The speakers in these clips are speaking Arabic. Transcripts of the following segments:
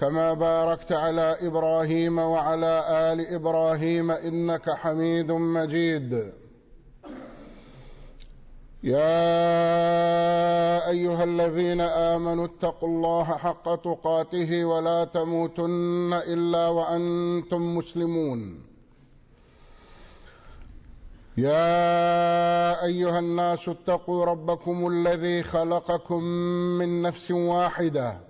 كما باركت على إبراهيم وعلى آل إبراهيم إنك حميد مجيد. يا أيها الذين آمنوا اتقوا الله حق تقاته ولا تموتن إلا وأنتم مسلمون. يا أيها الناس اتقوا ربكم الذي خلقكم من نفس واحدة.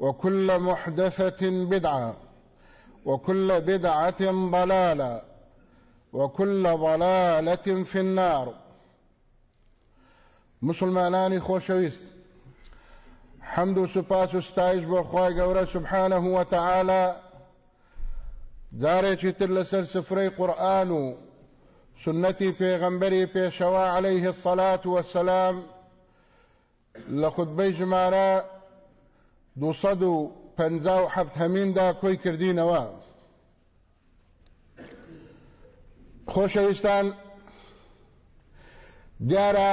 وكل محدثة بدعة وكل بدعة ضلالة وكل ضلالة في النار. مسلمانانی خۆشەویست حەمد و سوپاس و ستایش بۆ خی گەورە سبحانه وتعالى جارێکی تر لەسەر سفرەی قورآن و سنەتی پێغەمبەری پێشەوە عليه الصلاة والسلام لە خودبەی ژمارە دووسەد و پەنجا و حەفت هەمیندا کۆی کردینەوە. خۆشەویستان دیارە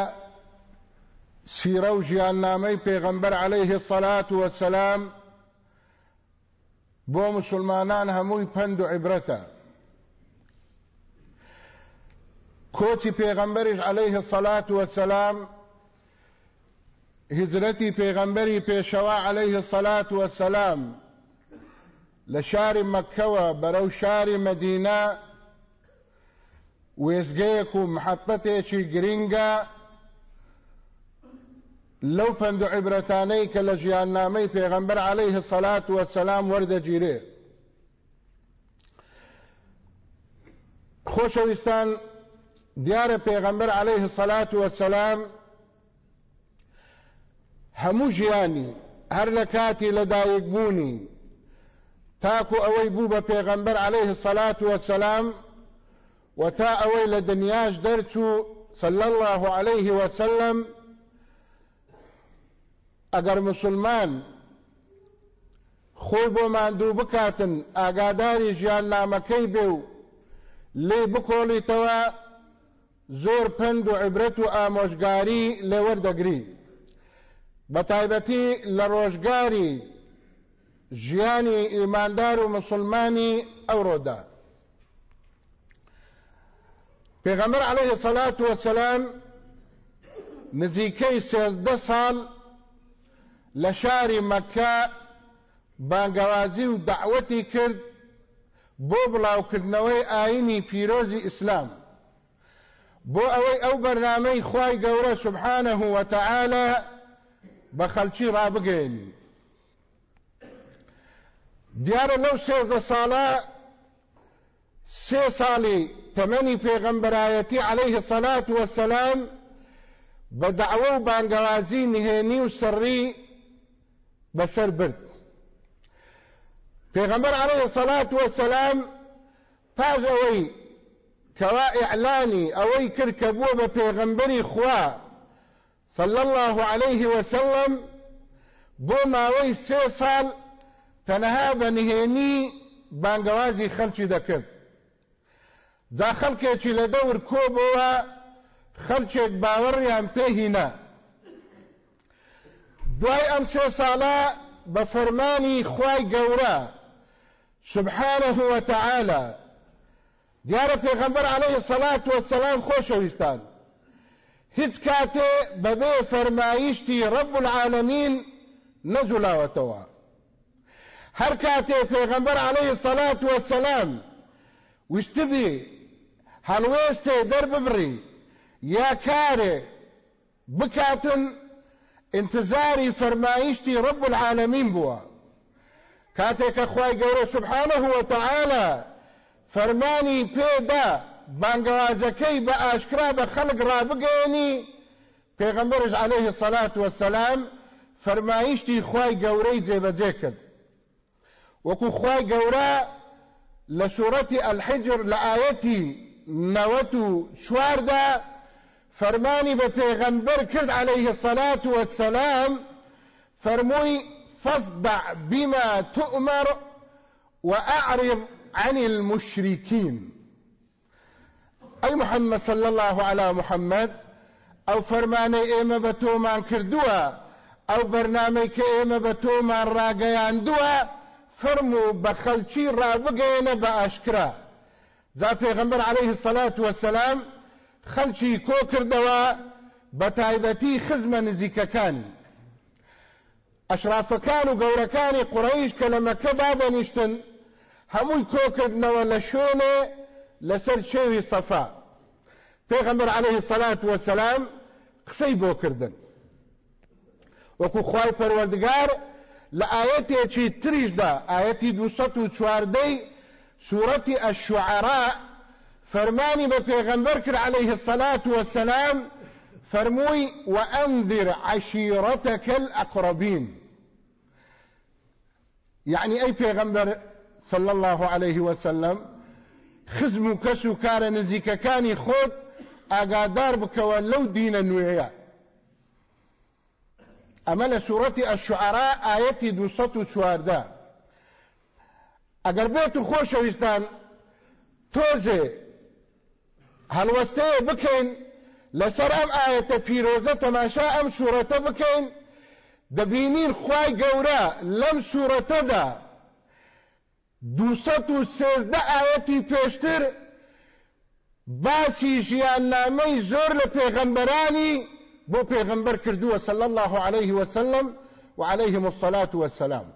سیرە و ژیاننامەی پێغەمبەر عليه الصلاة والسلام بۆ مسلمانان هەمووی پند و عیبرەتە. کۆچی پێغەمبەریش عليه الصلاة والسلام هجرەتی پێغەمبەری پێشەوە عليه الصلاة والسلام. لە شاری مەکەوە بەرەو شاری مەدینە وێزگەیەک و محەتەتێکی گرینگە لەو پند و عیبرەتانەی کە لە ژیاننامەی پێغەمبەر عەلەیه السەلات وەسەلام وەردەگیرێ خۆشەویستان دیارە عەلەیه السەلات وەسەلام هەموو ژیانی هەر لە کاتی لەدایکبوونی تاکو ئەوەی بوو بە پێغەمبەر عەلەیه السەلات وەسەلام و تا ئەوەی لە دنیاش دەرچوو صلى الله عليه وسلم ئەگەر مسلمان خۆی بۆ ماندوو بکاتن ئاگاداری ژیان نامەکەی بێ و لێ بکۆڵیتەوە زۆر پند و عیبرەت و ئامۆژگاری لێوەردەگری. بە تایبەتی لە ڕۆژگاری ژیانی ئیماندار و مسلمانی ئەوڕۆدا پێغەمبەر عەلەیه سەلات وەسەلام نزیکەی سێزدە ساڵ لە شاری مەکە بانگەوازی و دعوەتی کرد بۆ بڵاوکردنەوەی ئاینی پیرۆزی ئیسلام. بۆ ئەوەی ئەو بەرنامەی سبحانه وتعالى بە خەلکی ڕابگەێنی دیارە لەو سێزدە ساڵە سێ ساڵی تەمەنی پێغەمبەرایەتی عليه الصلاة والسلام بە دعوە و بانگەوازی نهێنی و سڕی بەسەر برد. عليه الصلاة والسلام پاش ئەوەی کەوا ئیعلانی ئەوەی کرد کە خوا صلى الله عليه وسلم تەنەها بە نهێنی بانگەوازی خەلکی دەکرد جا خەڵکێکی لە دەور کۆبەوە خەلکێک باوەڕیان پێهینە دوای ئەم سێ ساڵە بە فەرمانی خوای گەورە سبحانه وتعالى. دیارە پێغەمبەر عليه الصلاة والسلام خۆشەویستان هیچ کاتێ بەبێ فەرمایشتی رب العالمین نەجولاوەتەوە هەر کاتێ پێغەمبەر عليه الصلاة والسلام وشتبی هەڵوێستێ دەرببڕی یا کارێ بکاتن انتظاری فەرمایشتی رب العالمین بووە کاتێکە خوای گەورە سبحانه وتعالى فەرمانی پێدا بانگەوازەکەی بە ئاشکرا بە خەڵک عليه الصلاة والسلام فەرمایشتی خوای گەورەی جێبەجێ کرد. وەکو خوای گەورە لە سوورەتی الحجر لە ئاەتی نەوەت و چواردا عليه الصلاة والسلام فەرمووی فاصدع بما تؤمر وأعرض عن المشركين. أي محمد صلى الله على محمد؟ أو فرماني إيمة بتومان كردوا؟ أو برنامج إيمة بتومان راقيان دوا؟ فرمو بخلشي رابقين بأشكرا. ذا پیغمبر عليه الصلاة والسلام خلشي كو كردوا؟ بتايبتي خزمة نزيككاني ئەشرافەکان و گەورەکانی قڕیش کە لە مەکە دادەنیشتن هەمووی کۆکردنەوە لە لەسەر شێوی سەفا پێغەمبەر عليه الصلاة والسلام قسەی بۆ کردن. وەکو خوای پەروەردگار لە ئاەتێکی تریشدا ئاەتی دووسەد و چواردەی سوورەتی الشعراء فەرمانی بە پێغەمبەر کرد عليه الصلاة والسلام فەرمووی وأنذر عشيرتك الأقربين. يعني أي پیغمبر صلى الله عليه وسلم خزم و کەس و کارە نزیکەکانی خۆت ئاگادار بکەوە لەو دینە نوێیە. ئەمە لە سوورەتی ئەشعرا ئاەتی دوسەد و چواردە. ئەگەر بێت و خۆشەویستان تۆزێ هەڵوەستەیە بکەین لەسەر ئەم ئاەتە پیرۆزە تەماشا ئەم سوورەتە بکەین دەبینین خوای گەورە لەم سوورەتەدا دووسەد و سێزدە ئاەتی پێشتر باسی ژیاننامەی زۆر لە پێغەمبەرانی بۆ پێغەمبەر کردووە صلى الله عليه وسلم وعليهم الصلاة والسلام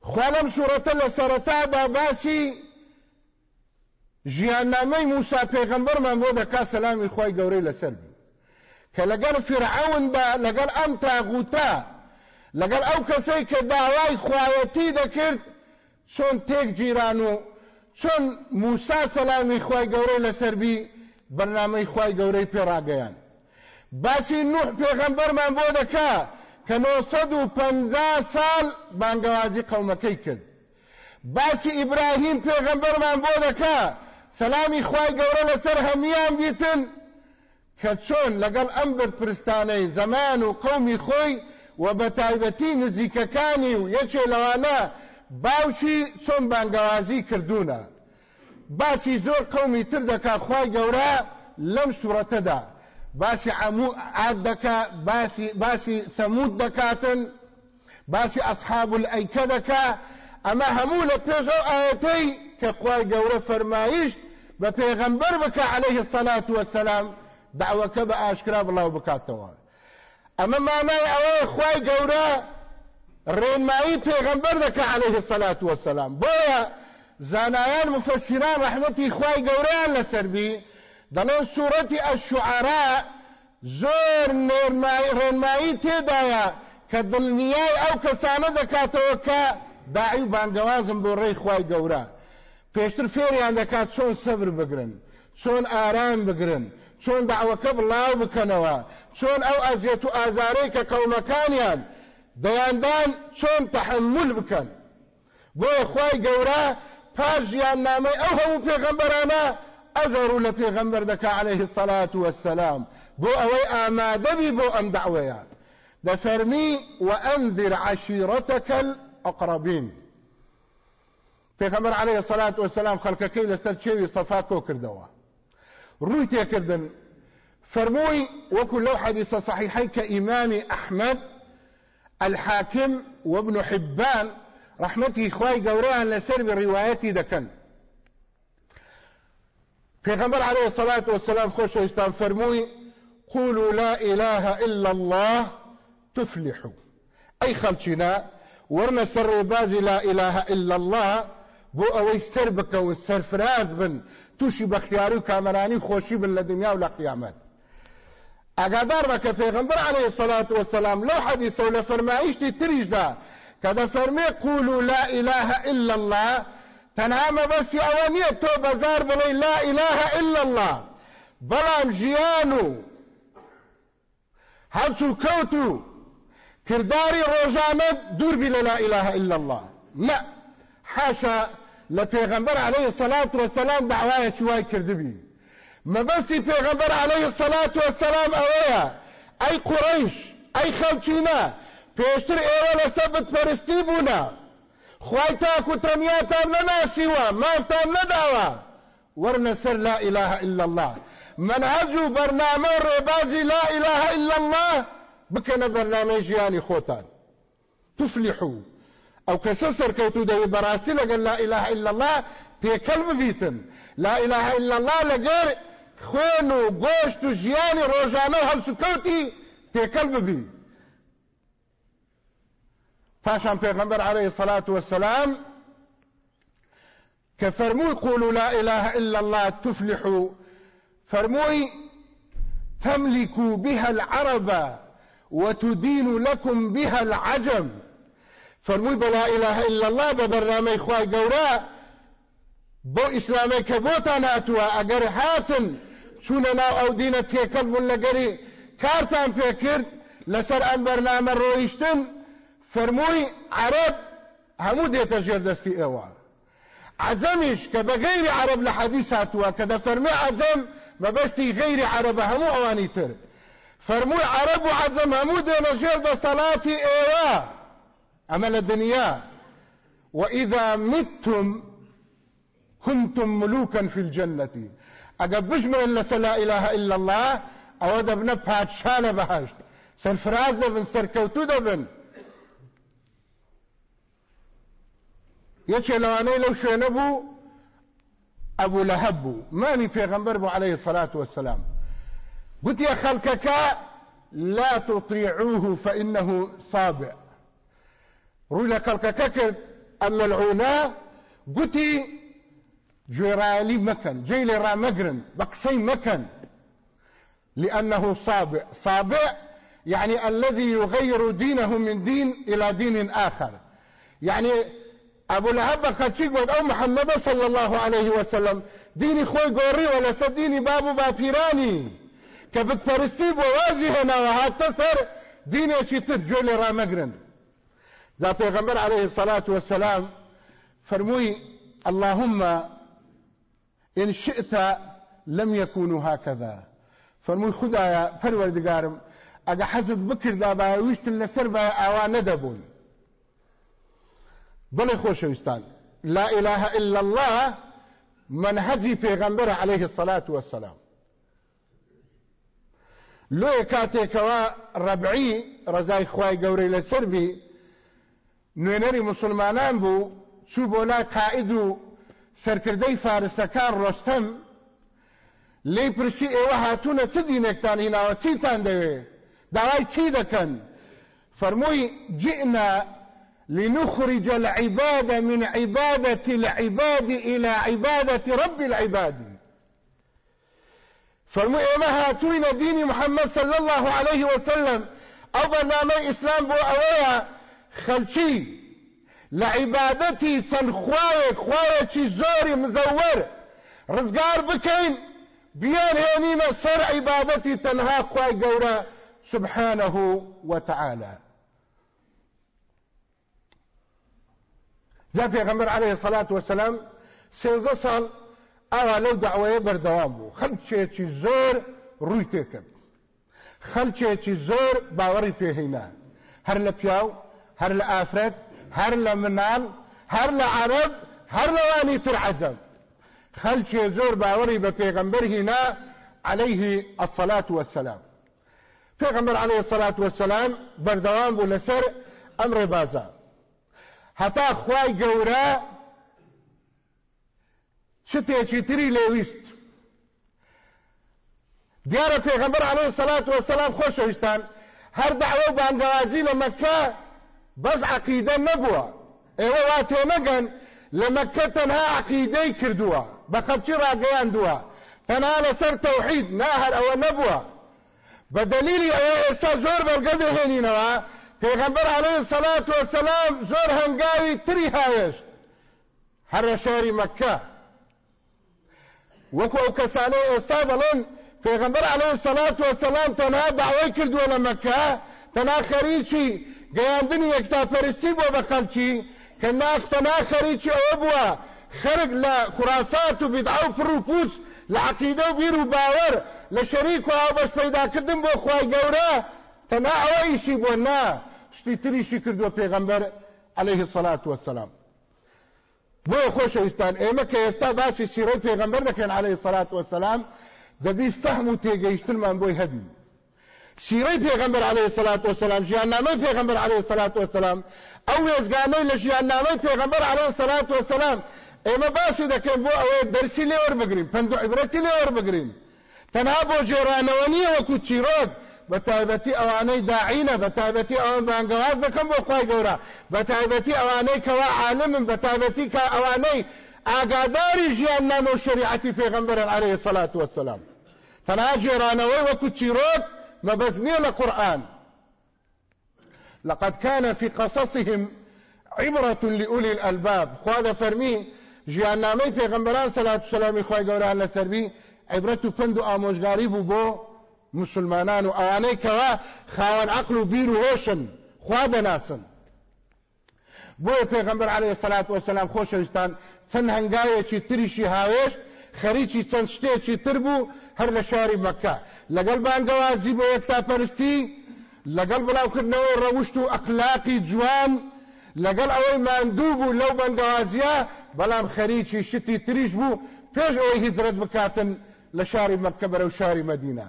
خوالم سورة لسرتادا باسی ژیاننامەی موسا پێغەمبەرمان بۆ دەکا سەلامی خی گەورەی لەسەر بی. کە لەگەڵ فرعوندا لەگەڵ ئەم تاغوتا لەگەڵ ئەو کەسەی کە داوای خوایەتی دەکرد چۆن تێک جیران و چۆن موسا سەلامی خی گەورەی لەسەربی بەرنامەی خی گەورەی پێڕاگەیان. باسی نوح پێغەمبەرمان بۆ دەکا کە 950 ساڵ بانگەوازی قەومەکەی کرد. باسی ئیبراهیم پێغەمبەرمان بۆ دەکا سەلامی خوای گەورە لەسەر هەمیان بیتن کە چۆن لەگەڵ ئەم بەرپرستانەی زەمان و قومی خۆی و بە تایبەتی نزیکەکانی و یەکێ لەوانە باوشی چۆن بانگەوازی کردوونە. باسی زۆر قومی تر دەکا خوای گەورە لەم سوورەتەدا. باسی عمو عاد دەکا باسی ثەمود دەکاتن باسی ئەصحاب الئەیکە دەکا. ئەمە هەموو لە پێش ئەو ئاەتەی کە خوای گەورە فەرمایشت بە پێغەمبەر بکە عليه الصلاة والسلام دعوەکە بە ئاشکرا بڵاو بکاتەوە. ئەمە مانای ئەوەیە خوای گەورە ڕێنمایی پێغەمبەر دەکە عليه الصلاة والسلام بۆیە زانایان مفسران ڕحمەتی خوای گەورەیان لەسەربی دەڵێن سوورەتی ئەشعرا زۆر ڕێنمایی تێدایە کە دڵنیای ئەو کەسانە دەکاتەوە کە داعی بانگەوازم بۆ ڕێی خوای گەورە. پێشتر فێریان دەکات چۆن سەبر بگرن چۆن ئارام بگرن چۆن داوەکە بڵاو بکەنەوە چۆن ئەو ئەزیێت و ئازارەی کە قەومەکانیان دەیاندان چۆن تحمل بکەن. بۆیە خی گەورە پاش ژیان نامەی ئەو هەموو پێغەمبەرانە ئەگەڕوو لە پێغەمبەر دەکا عليه والسلام بۆ ئەوەی ئامادەبی بۆ ئەم دعوەیە دەفەرمی وأنذر عشيرتك الأقربين پێغەمبەر عليه الصلاة والسلام خەڵکەکەی لەسەر چێوی سەفا کۆ کردەوە. ڕووی تێکردن. فەرمووی وەکو لەو حەدیثە صحیحەی کە ئیمامی الحاکم وابن حبان رحمتي خوای گەورەیان لەسەر ڕیوایەتی دەکەن پێغەمبەر عليه الصلاة والسلام خۆشەویستان فەرمووی قولوا لا إله إلا الله تفلحوا. أي خلچنا ورنا سر بازي لا إله إلا الله بو أوي سر بكو سر فراز بن توشي بختياري كامراني خوشي بن لدنيا ولا قيامات. اگادار بك پیغمبر عليه الصلاة والسلام لو حديث ولا فرمائشتي تريج دا كذا فرمي قولوا لا إله إلا الله تنام بس أوانية تو بزار بلي لا إله إلا الله. بلام جيانو هەڵچوو کەوت و کردداری ڕۆژانە دووربی لە لا إله إلا الله. لا حاشا لە پێغەمبەر عليه الصلاة والسلام دعوایە چوای کردبی مەبەستی پێغەمبەر عليه الصلاة والسلام ئەوەیە ئەی قوڕیش ئەی خەڵچینە پێشتر ئێوە لەسەر بتپەرستی بوونە خی تاکو تەنیاتان نەناسیوە مافتان نەداوە وەرنە لا إله إلا الله. منهج و ڕێبازی لا إله إلا الله بکەنە بەرنامەی ژیانی خۆتان تفلحوا ئەو کەسە سەرکەوتو دەوی بەڕاستی لەگەل لا إله إلا الله تێکەل ببیتن لا إله إلا الله لەگەر خوێن و گۆشت و ژیانی ڕۆژانە و هەڵسوکەوتی تێکەل ببی پاشان پێغەمبەر عليه الصلاة والسلام کە فەرمووی قولوا لا إله إلا الله تفلحوا فرموي تملك بها العرب وتدين لكم بها العجم فرموي بلا إله إلا الله ببرنامج إخوة قوراء بو كبوتا ناتوا أقر هاتن شوننا أو دينة تيكل من لقري كارتان فكر لسر أن برنامج رويشتن فرموي عرب همو ديتا جير دستي ايوا عزمش كبغير عرب لحديث هاتوا كذا فرمي عزم مەبەستی غیری عربە هەموو ئەوانی تر. فەرمووی عرب و عەجەم هەموو دێنە ژێر دەسەڵاتی ئێوە. ئەمە لە دنیا. وإذا متم كنتم ملوكا في الجنة. أجا بجمل لسا لا إله إلا الله أو دبنا باتشان بهشت سرفراز دبن سركوتو دبن. يچه لواني لو شوينبو أبو لهب. بوو مامی پێغەمبەر بوو عليه والسلام. قلت يا خلكك لا تطيعوه فإنه صابع. رولا خلكك کرد ئەم مەلعونا گوتی جێرالی مەکەن جێی لێ ڕامەگرن بە قسەی مەکەن لأنه صابع. صابع يعني الذي يغير دينه من دين إلى دين آخر. يعني أبو لهب گوت أو محمد صلى الله عليه وسلم دینی خوی گوری ولا سدینی بابو با پیرانی که بتپرستی بوازی هنا و هات سر دینی چی تر جولی را مگرن ذا عليه الصلاة والسلام فرموي اللهم إن شئت لم يكونوا هكذا. فرموي خدايا پروردگارم اگه حزب بکر دا با ویشت لسر با آوانه دبون بڵێ خۆشەویستان لا إله إلا الله منهجی پێغەمبەر عليه الصلاة والسلام. لۆیە کاتێکەوە ڕەبعی ڕزای خوای گەورەی لەسەر بی نوێنەری مسلمانان بوو چوو بۆ لای قائد و سەرکردەی فارسەکان ڕۆستەم لێی پرسی ئێوە هاتوونە چ دینێکتان هیناوە چیتان دەوێ داوای چی دەکەن فەرمووی جئنا لنخرج العباد من عبادة العباد إلى عبادة رب العباد. فرمو إما هاتوين دين محمد صلى الله عليه وسلم أو برنامج إسلام بو أويا خلشي لە عیبادەتی چەند خوایەک خوایەکی زۆری مزەوەر ڕزگار بکەین بیان هێنینە سەر عیبادەتی تەنها خوای گەورە سبحانه وتعالى جا پێغەمبەر عليه الصلاة والسلام سێنزە ساڵ ئاوا لەو دعوەیە بەردەوام بوو. خەلچێکی زۆر ڕووی تێکرد خەلچێکی زۆر باوەڕی پێهێنا هەر لە پیاو هەر هەر لە منال هەر لە عەرب هەر لەوانی تر عەجەم خەلچێ زۆر باوەڕی بە پێغەمبەر هینا عليه الصلاة والسلام. پێغەمبەر عليه الصلاة والسلام بەردەوام بوو لەسەر ئەم ڕێبازە هەتا خوای گەورە شتێکی تری لێویست دیارە پێغەمبەر عليه الصلاة والسلام خۆشەویستان هەر و بانگەوازی لە مەکە بەس عقیدە نەبووە ئێوە وا تێنەگەن لە مەکە تەنها عقیدەی کردووە بە خەڵکی ڕاگەیاندووە تەنها لەسەر تەوحید ناهەر ئەوە نەبووە بە دلیلی ئەوە ئێستا زۆر بەڵگە دەهێنینەوە پێغەمبەر زۆر هەنگاوی تری هاوێشت هەر لە شاری مەکە وەکو ئەو کەسانەی ئێستا پێغەمبەر عليه الصلاة والسلام تەنها داوای کردووە لە مەکە گەیاندنی یەکتاپەرستی بۆ بە خەڵکی کە ناخ تەنها خەریکی ئەوە بووە. خەرق لە خرافات و بدعە و پڕ و پوچ لە عقیدە و بیر و باوەڕ لە شەریک و ئاوبەش پەیداکردن بۆ خوای گەورە تەنها ئەوە ئیشی بۆ نا. شتی تریشی کردووە پێغەمبەر عليه الصلاة والسلام بۆ خۆشەویستان ئێمە کە ئێستا باسی سیرەی پێغەمبەر دەکەن عليه الصلاة والسلام دەبی فەهم و تێگەیشتنمان بۆی هەبی. سیرەی پێغەمبەر عليه الصلاة والسلام ژیاننامەی پێغەمبەر عليه الصلاة والسلام ئەو وێزگانەی لە ژیاننامەی پێغەمبەر عليه الصلاة والسلام. ئێمە باسی دەکەین بۆ ئەوەی دەرسی لێ وەربگرین پند و عیبرەتی لێ وەربگرین تەنها بۆ جێرانەوە نییە وەکو چیرۆک بە تایبەتی ئەوانەی داعینە بە تایبەتی ئەوان بانگەواز دەکەم بۆ خی گەورە بە تایبەتی ئەوانەی کەوا عالمن بە تایبەتی کە عليه الصلاة والسلام. تەنها جێرانەوەی وەکو چیرۆک لە قورآن لقد كان في قصصهم عبرة لأولي الألباب. خواد فرمي جیان نامەی پێغمبەران سەلات سلامی خی گەوران لەسەربی عیبرەت و پند و ئامۆژگاری بوو بۆ مسلمانان و کەوا خاوەن عقل و بیر و هۆشن خوا بۆیە پێغمبەر عليه سەلات وسلام خۆشەویستان چەند هەنگاوێکی تریشی هاوێش خەریکی چەند شتێکی تر بوو هەر لە شاری مەکە لەگەڵ بانگەوازی بۆ یەکتاپەرستی لەگەڵ بڵاوکردنەوەی ڕەوشت و ئەقلاقی جوان لەگەڵ ئەوەی ماندوو بوو لەو بەنگەوازیە بەڵام خەریکی شتی تریش بوو پێش ئەوەی هیدرەت بکاتن لە شاری مەکە بەرەو شاری مەدینە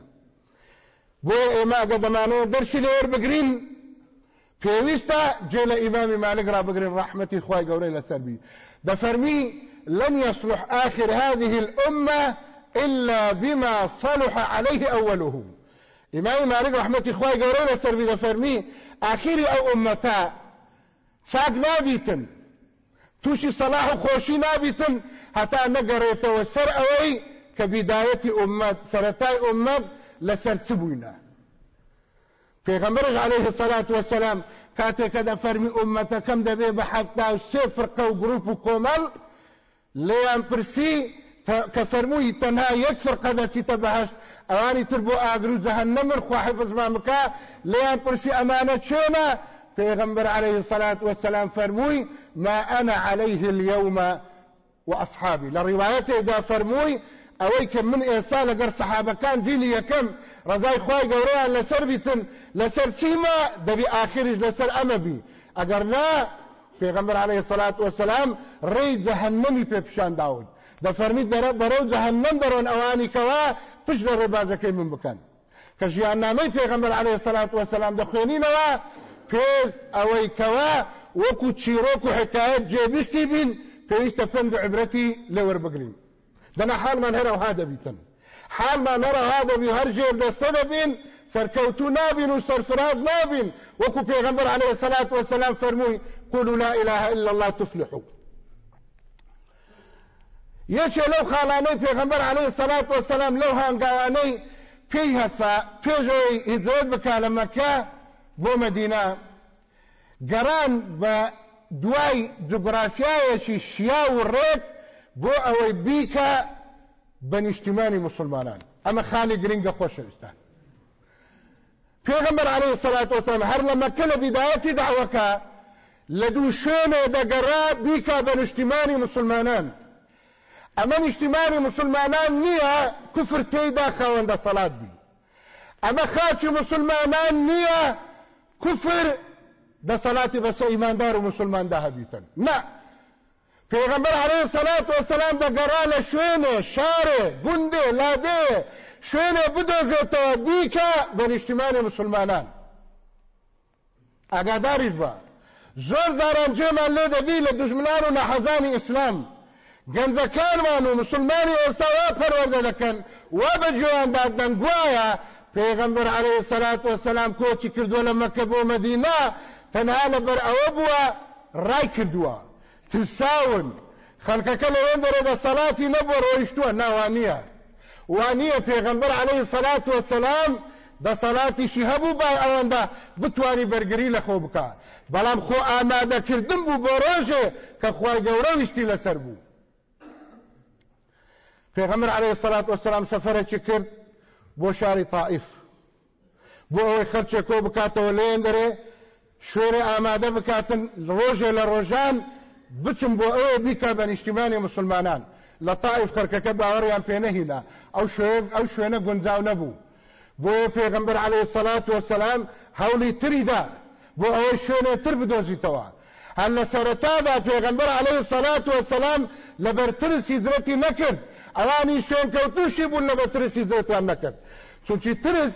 بۆ ئێمە ئەگە دەمانەوە دەرسی لێ وەربگرین پێویستە جێ لە ئیمامی مالک را بگرین ڕحمەتی دەفەرمی لن يصلح آخر هذه الأمة إلا بما صلح عليه أوله. إمام مالك رحمة إخوائي قولي لسربي دفرمي آخر أو أمتا چاک نابیتن تووشی سەلاح و خۆشی نابیتن هەتا نەگەڕێتەوە سەر ئەوەی کە بیدایەتی ئومەت سەرەتای ئومەت لەسەر چ بووینە پێغەمبەرش عليه الصلاة والسلام کاتێکە دەفەرمی ئومەتەکەم دەبێ بە حەفتا و سێ فرقە و گروپ و کۆمەڵ لێیان پرسی کە فەرمووی تەنها یەک فرقە دەچیتە بەهەشت ئەوانی تر بۆ ئاگر و جەهەنەمر خوا حفظمان بکە لێیان پرسی ئەمانە عليه الصلاة والسلام فرموي ما أنا عليه اليوم وأصحابي لروايته إذا فرموي أويك من إيصال قر صحابة كان جيلي يكم رضاي خواي قوريا لسر بيتن لسر سيما دبي آخرج لسر أمبي أقر لا پیغمبر عليه الصلاة والسلام ري جهنمي في بشان داود ده فرميت برو جهنم درون أواني كوا پش در ربازكي من بكان كشيان نامي پیغمبر عليه الصلاة والسلام ده خوينينوا پێز ئەوەی کەوا وەکو چیرۆک و حکایەت جێبیستی بین پێویستە پند و عبرەتی لەوەربگرین دەنا حالمان هەرەوها دەبیتن. حالمان هەرەها دەبی هەر ژێر دەستە دەبین سەرکەوتو نابین و سەرفراز نابین. وەکو پێغەمبەر عليه الصلاة والسلام فەرمووی قولوا لا إله إلا الله تفلحوا. یەکێ لەو خاڵانەی پێغەمبەر عليه الصلاة والسلام لەو هەنگاوانەی پێی هەسا پێشەوەی هیجرەت بکا لە مەکە بۆ مەدینە گەران بە دوای جغرافیایەکی شیا و ڕێک بۆ ئەوەی بیکە بە نیشتیمانی مسلمانان. ئەمە خانی گرنگە خۆشەویستان. پێغمبەر عليه الصلاة والسلام هەر لە مەکە لە بیدایەتی داوەکە لە دوو شوێنێ دەگەڕا بیکە بە نیشتیمانی مسلمانان. ئەمە نیشتیمانی مسلمانان نییە کوفر تێیدا خەوەندە سەڵات بی ئەمە خاچی مسلمانان نییە کوفر دەسەڵاتی بەسە ئیماندار و مسلماندا هەبیتن نه پێغەمبەر عليه الصلاة والسلام دەگەڕا لە شوێنێ شارێ گوندێ لادێ شوێنێ بدۆزێتەوە بیکە بە نیشتیمانی مسلمانان. ئاگاداریش بە زۆر زاران جێمان لێ دەبی لە دژمنان و نەحەزانی ئیسلام گەنجەکانمان و مسلمانی ئێستا وا پەروەردە دەکەن وا بە جویاندادەن گوایە پێغەمبەر عليه الصلاة والسلام کۆچی کردووە لە مەکە بۆ مەدینە تەنها لەبەر ئەوە بووە ڕای کردووە ترساون خەڵکەکە لەوێن دەرێ سەڵاتی نەبووە ڕۆیشتووە ناوانیە وانیە پێغەمبەر عليه الصلاة والسلام دەسەڵاتیشی هەبوو با ئەوەندە بتوانی بەرگری لە خۆ بکە بەڵام خۆ ئامادەکردن بوو بۆ ڕۆژێ کە خوای گەورە ویستی لەسەر بوو پێغەمبەر عليه الصلاة والسلام سەفەرێکی کرد بۆ شاری طائف. بۆ ئەوەی خەرچێک کۆ بکاتەوە لێن دەرێ شوێنێ ئامادە بکاتن ڕۆژێ لە ڕۆژان بچم بۆ ئەوە بیکە بە نیشتیمانی مسلمانان. لە تائف خەرکەکە باوەڕیان پێنەهینا ئەو شوێن ئەو شوێنە گونجاو نەبوو. بۆ پێغمبەر عليه الصلاة والسلام هەولی تریدا بۆ ئەوەی شوێنێ تر بدۆزیتەوە. هەر لە سەرەتادا پێغمبەر عليه الصلاة والسلام لەبەر ترس هیزرەتی نەکرد. ئەوانی شوێن کەوتوشی بوون لەبەر ترس هیزرەتیان نەکرد چونکی ترس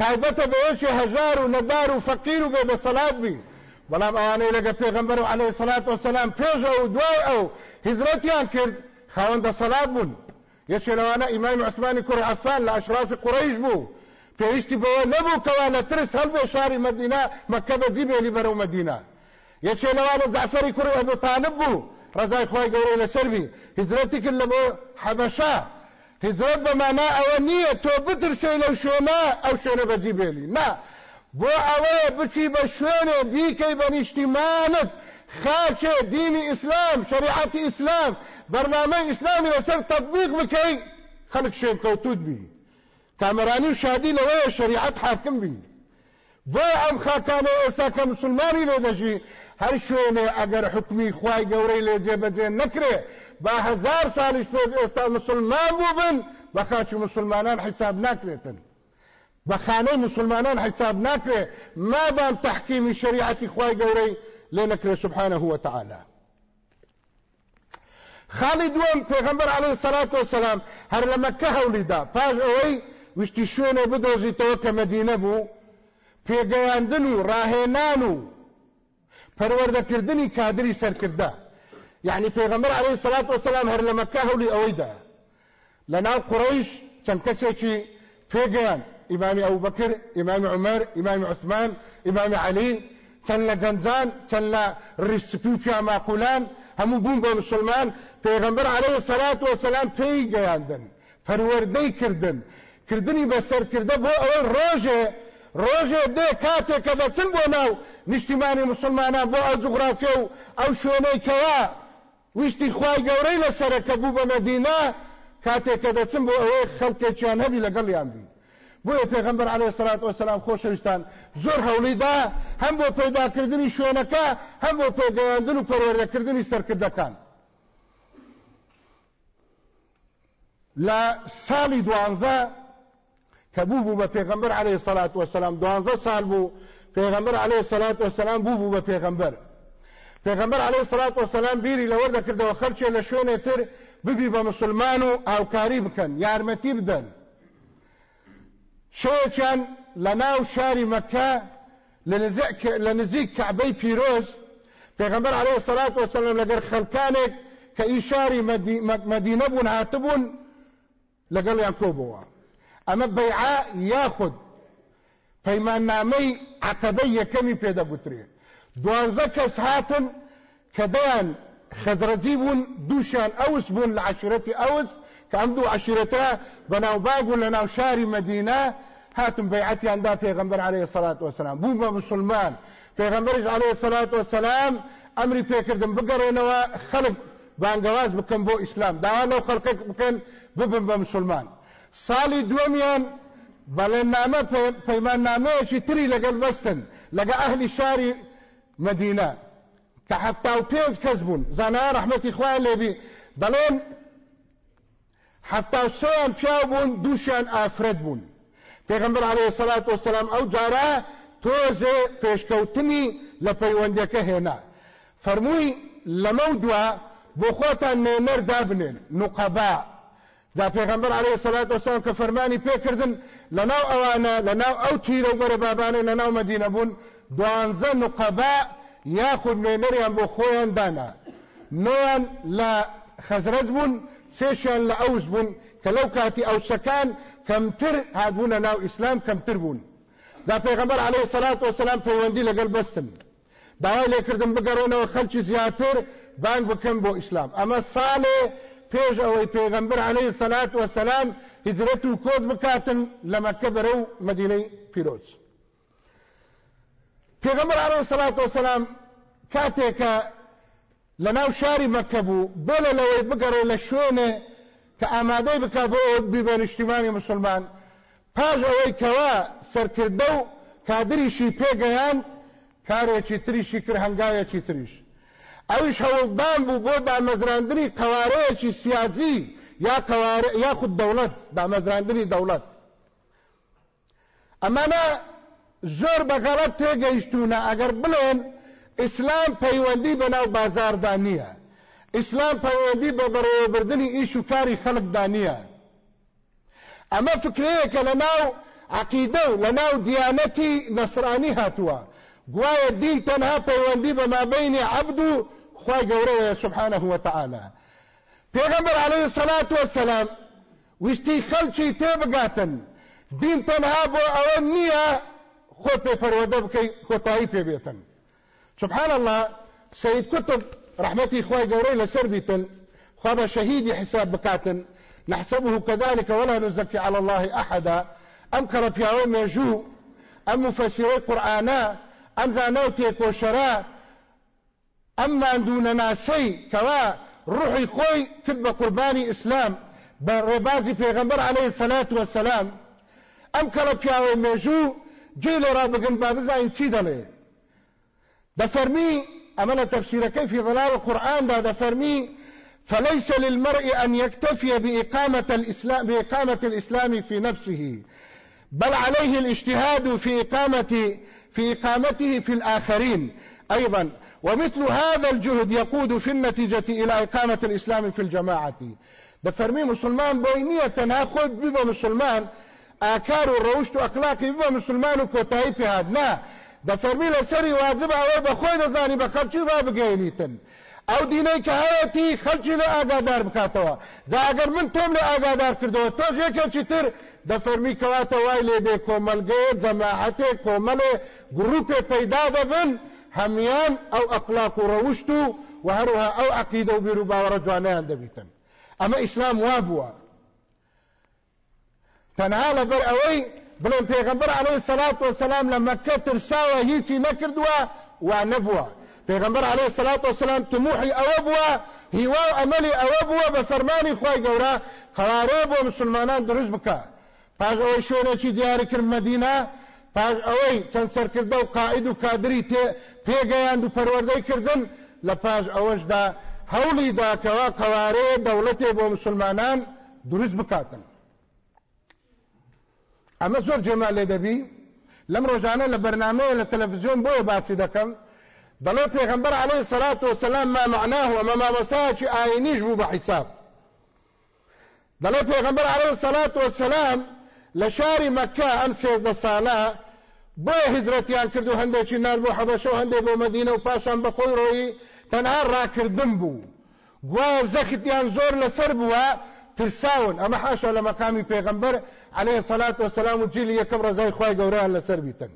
تایبەتە بەوەشی هەژار و نەدار و فەقیر و بێ بەسەلات بی بەڵام ئەوانەی لەگە پێغمبەر و عليه الصلاة والسلام پێش ئەو دوای ئەو هیزرەتیان کرد خاوەندە سەلات بوون یەکێ لەوانە ئیمامی عوسمانی کوڕی عەفان لە ئەشرافی قوڕەیش بوو پێویستی بەوە نەبوو کەوا لە ترس هەڵبێ شاری مەدینە مەکە بەجی بێلی بەرەو مەدینە یەکێ لەوانە جعفەری کوڕی ئەبو طالب بوو ڕزای لەسەر بی هجرەتی کرد لە بۆ حەبەشا هجرەت بەمانە ئەوە نییە تۆ بترسێ لەو شوێنە ئەو شوێنە بەجی بێلی نا بۆ ئەوەیە بچی بە شوێنێ بیکەی بە نیشتیمانت خاچێ دینی ئیسلام شریعەتی ئیسلام بەرنامەی ئیسلامی لەسەر تطبیق بکەی خەڵک شوێن کەوتوت بی کامەرانی و شادی لەوەیە شریعەت حاکم بی بۆ ئەم خاکانە ئێستا هەر شوێنێ ئەگەر حکمی خوای گەورەی لێ جێبەجێ نەکرێ با هزار ساڵیش پێ ئێستا مسلمان بوو بن بە خاچی مسلمانان حساب ناکرێتن. بە خانەی مسلمانان حساب ناکرێ مادام تحکیمی شریعەتی خوای گەورەی لێ نەکرێ سبحانه وتعالى خاڵی دووەم پێغەمبەر عليه الصلاة والسلام هەر لە مەکە هەولیدا پاش ئەوەی وشتی شوێنێ بدۆزیتەوە کە مەدینە بوو پێگەیاندن و ڕاهێنان و پەروەردەکردنی کادری سەرکردا یعنی پێغەمبەر عليه الصلاة والسلام هەر لە مەکە هەولی ئەوەیدا لە ناو قڕەیش چەند کەسێکی پێگەیان ئیمامی ئەوبەکر ئیمامی عومەر ئیمامی عوسمان ئیمامی عەلی چەند لە گەنجان چەند لە ڕیسپی و پیاماقولان هەموو بوون بۆ مسلمان پێغەمبەر عليه الصلاة والسلام پێی گەیاندن پەروەردەی کردن کردنی بەسەرکردە بۆ ئەوەی ڕۆژێ ڕۆژێ دێ کاتێک کە دەچن بۆ ناو نیشتیمانی مسلمانان بۆ ئەو جوغرافیە و ئەو شوێنەی کەوا. ویستی خوای گەورەی لەسەرەکە بوو بە مەدینە کاتێک کە دەچن بۆ ئەوەی خەڵکێکیان هەبی لەگەڵیان بی. بۆیە پێغمبەر عليه سلات وسلام خۆشەویستان زۆر هەوڵیدا هەم بۆ پەیداکردنی شوێنەکە هەم بۆ پێگەیاندن و پەروەردەکردنی سەرکردەکان. لە ساڵی دوانزە بە پێغمبەر عليه سلات وسلام دوانزە ساڵ بوو پێغمبەر عليه سلات وسلام بوو بوو بە پێغمبەر پێغمبەر عليه سلات وسلام بیری لە وەردەکردەوە خەرچێ لە شوێنێ تر ببی بە مسلمان و هاوکاری بکەن یارمەتی بدەن شەوێکیان لە ناو شاری مەکە لە نزیک کەعبەی پیرۆز پێغمبەر عليه وسلام لەگەر خەلکانێک کە ئیشاری مەدینە بوون هاتبوون لەگەڵیان کۆبەوە ئەمە بەیعا یاخود پەیماننامەی عقبەی یەکەمی پێدەگوترێ دوانزە کەس هاتن کە دەیان خەزرەجی بوون دووشیان ئەوس بوون لە عشرەتی ئەوس کە ئەم دوو عشرەتە بەناوباگ بوون لە ناو شاری مەدینە هاتم بەیعەتیاندا عليه الصلاة والسلام. بوو مسلمان. پێغەمبەرش عليه الصلاة والسلام ئەمری پێکردم بگەڕێنەوە خەڵک بانگەواز بکەم بۆ ئیسلام داوا لەو خەڵقێک بکەن ببن بە مسلمان. ساڵی دووەمیان بەڵێنامە پەیماننامەیەکی تری لەگەڵ بەستن لەگە ئەهلی شاری مدینە. کە حەفتا و پێنج کەس بوون. زانایان ڕەحمەتی خوایان لێبی. دەڵێن حەفتا و سەیان پیاو بوون دووشیان ئافرەت بوون. پێغمبەر عليه سەلات وسلام ئەو جارە تۆزێ پێشکەوتنی لە پەیوەندەکە هێنا. فەرمووی لەمە دووە بۆ خۆتان نێنەر دابنێن. نوقەبا. دا پێغمبەر عليه سەلات وسلام کە فەرمانی پێکردن لەناو ئەوانە لەناو ئەو تیرە بەرە بابانە لەناو مدینە بوون دوانزە نوقەبا یاخود نوێنەریان بۆ خۆیان دانا نۆیان لە خەزرەت بوون سێشیان لە ئەوس بوون کە لەو کاتی ئەوسەکان کەمتر هاتبوونە ناو ئیسلام کەمتر بوون دا پێغەمبەر عليه سەلات وسلام پەیوەندی لەگەڵ بەستن داوای لێکردن بگەڕێنەوە خەلکی زیاتر بانگ بکەم بۆ ئیسلام ئەمە ساڵێ پێش ئەوەی پێغەمبەر عليه سەلات وسلام هجرەت و کۆت بکاتن لە مەکە بەرەو مدینەی پیرۆز پێغەمبەر عليه سەلات وسلام کاتێکە لە ناو شاری مەکە بوو بۆ لە لەوەی بگەڕێ لە شوێنێ کە ئامادەی بکات بۆ بیبە نیشتیمانی مسلمان. پاش ئەوەی کەوا سەرکردە و کادریشی پێگەیان کارێکی تریشی کرد هەنگاوێکی تریش. ئەویش هەوڵدان بوو بۆ دامەزراندنی قوارەیەکی سیازی یا یاخود دەوڵەت دامەزراندنی دەوڵەت. ئەمانە زۆر بەغەڵەت تێگەیشتونە ئەگەر بڵێن ئیسلام پەیوەندی بەناو بازاردا نییە. ئیسلام پەیوەندی بە بەڕێوەبردننی ئیش و کاری خەڵکدا نییە. ئەمە فکرەیەکە لە ناو عقیدە و لە ناو دیانەتی نەسرانی هاتووە. گوایە دین تەنها پەیوەندی بە مابینی عەبد و خوای گەورەوەیە سبحانه وتعالى پێغەمبەر عليه الصلاة والسلام وشتی خەڵکی تێبگاتن دین تەنها بۆ ئەوە نییە خۆ پێپەروەدە بکەی کۆتایی پێبێتن سبحان الله سيد كتب رحمتي قوري لسر بيتن خواب شهيدي حساب بكاتن نحسبه كذلك ولا نزكي على الله أحدا. أم كربياوي ميجو أم مفسري قرآنا أم أما دون ناسي كوا روحي خوي كتب قرباني إسلام بربازي پیغمبر عليه الصلاة والسلام. أم كربياوي ميجو جيل رابقن بابزاين تيدالي دفرمي أمانة تفسير كيف ظلال القرآن ده دفرمي فليس للمرء أن يكتفي بإقامة الإسلام, بإقامة الإسلام في نفسه بل عليه الاجتهاد في إقامة في إقامته في الآخرين. أيضا ومثل هذا الجهد يقود في النتيجة إلى إقامة الإسلام في الجماعة. دفرمي مسلمان بوينية تناخذ بما مسلمان. آكار الروشت أخلاقي بما مسلمان وكوتاي في هذا دەفەرمی لەسەری واجب ئەوەی بە خۆی دەزانی بە خەڵکی ڕا بگەێنیتن ئەو دینەی کە هەیەی خەلکی لە ئاگادار بکاتەوە جا ئەگەر من تۆم لە ئاگادار کردەوە تۆ ژێکێکی تر. دەفەرمی کەواتە وای لێ دێ کۆمەلگەیە جەماعەتێک کۆمەڵێ گروپێ پەیدا دەبن هەمیان ئەو ئەقلاق و ڕەوشت و و هەروها ئەو عقیدە و بیر و باوەڕە جوانیان دەبیتن. ئەمە ئیسلام وا بووە. تەنها لەبەر ئەوەی بڵێن پێغمبەر عليه الصلاة والسلام لە مەکە ترساوە هیچی نەکردووە وا نەبووە. پێغمبەر عليه الصلاة والسلام تموحی ئەوە بووە و مسلمانان دروست بکە. پاش ئەوەی پاش ئەوەی چەند سەرکردە و قائد و کادری پێگەیاند و پەروەردەی کردن لە پاش ئەوەشدا هەوڵی داکەوە قەوارەیە دەوڵەتێ بۆ مسلمانان دروست بکاتن. ئەمە زۆر جێما لێ دەبی لەم ڕۆژانە لە بەرنمەیە لە تەلەڤزیۆن بۆیە باسی دەکەم. دەڵێ پێغمبەر عليه الصلاة والسلام ما معناه ئەمە مامۆستایەکی ئاینیش بوو بە حیساب. دەڵێ پێغمبەر عليه سەلات وسلام لە شاری مەکە ئەم سێزدە ساڵە بۆیە هجرەتیان کرد و هەندێکی نار بۆ حەبەشە و هەندێک بۆ مەدینە و پاشان بە خۆی ڕۆیی تەنها ڕاکردن بوو. گوایە زەختیان زۆر لەسەر بووە ترساون. ئەمە حاشا لە مەقامی پێغمبەر عليه الصلاة والسلام و جیلی یەکەم ڕزای خی گەورەیان لەسەر بیتن.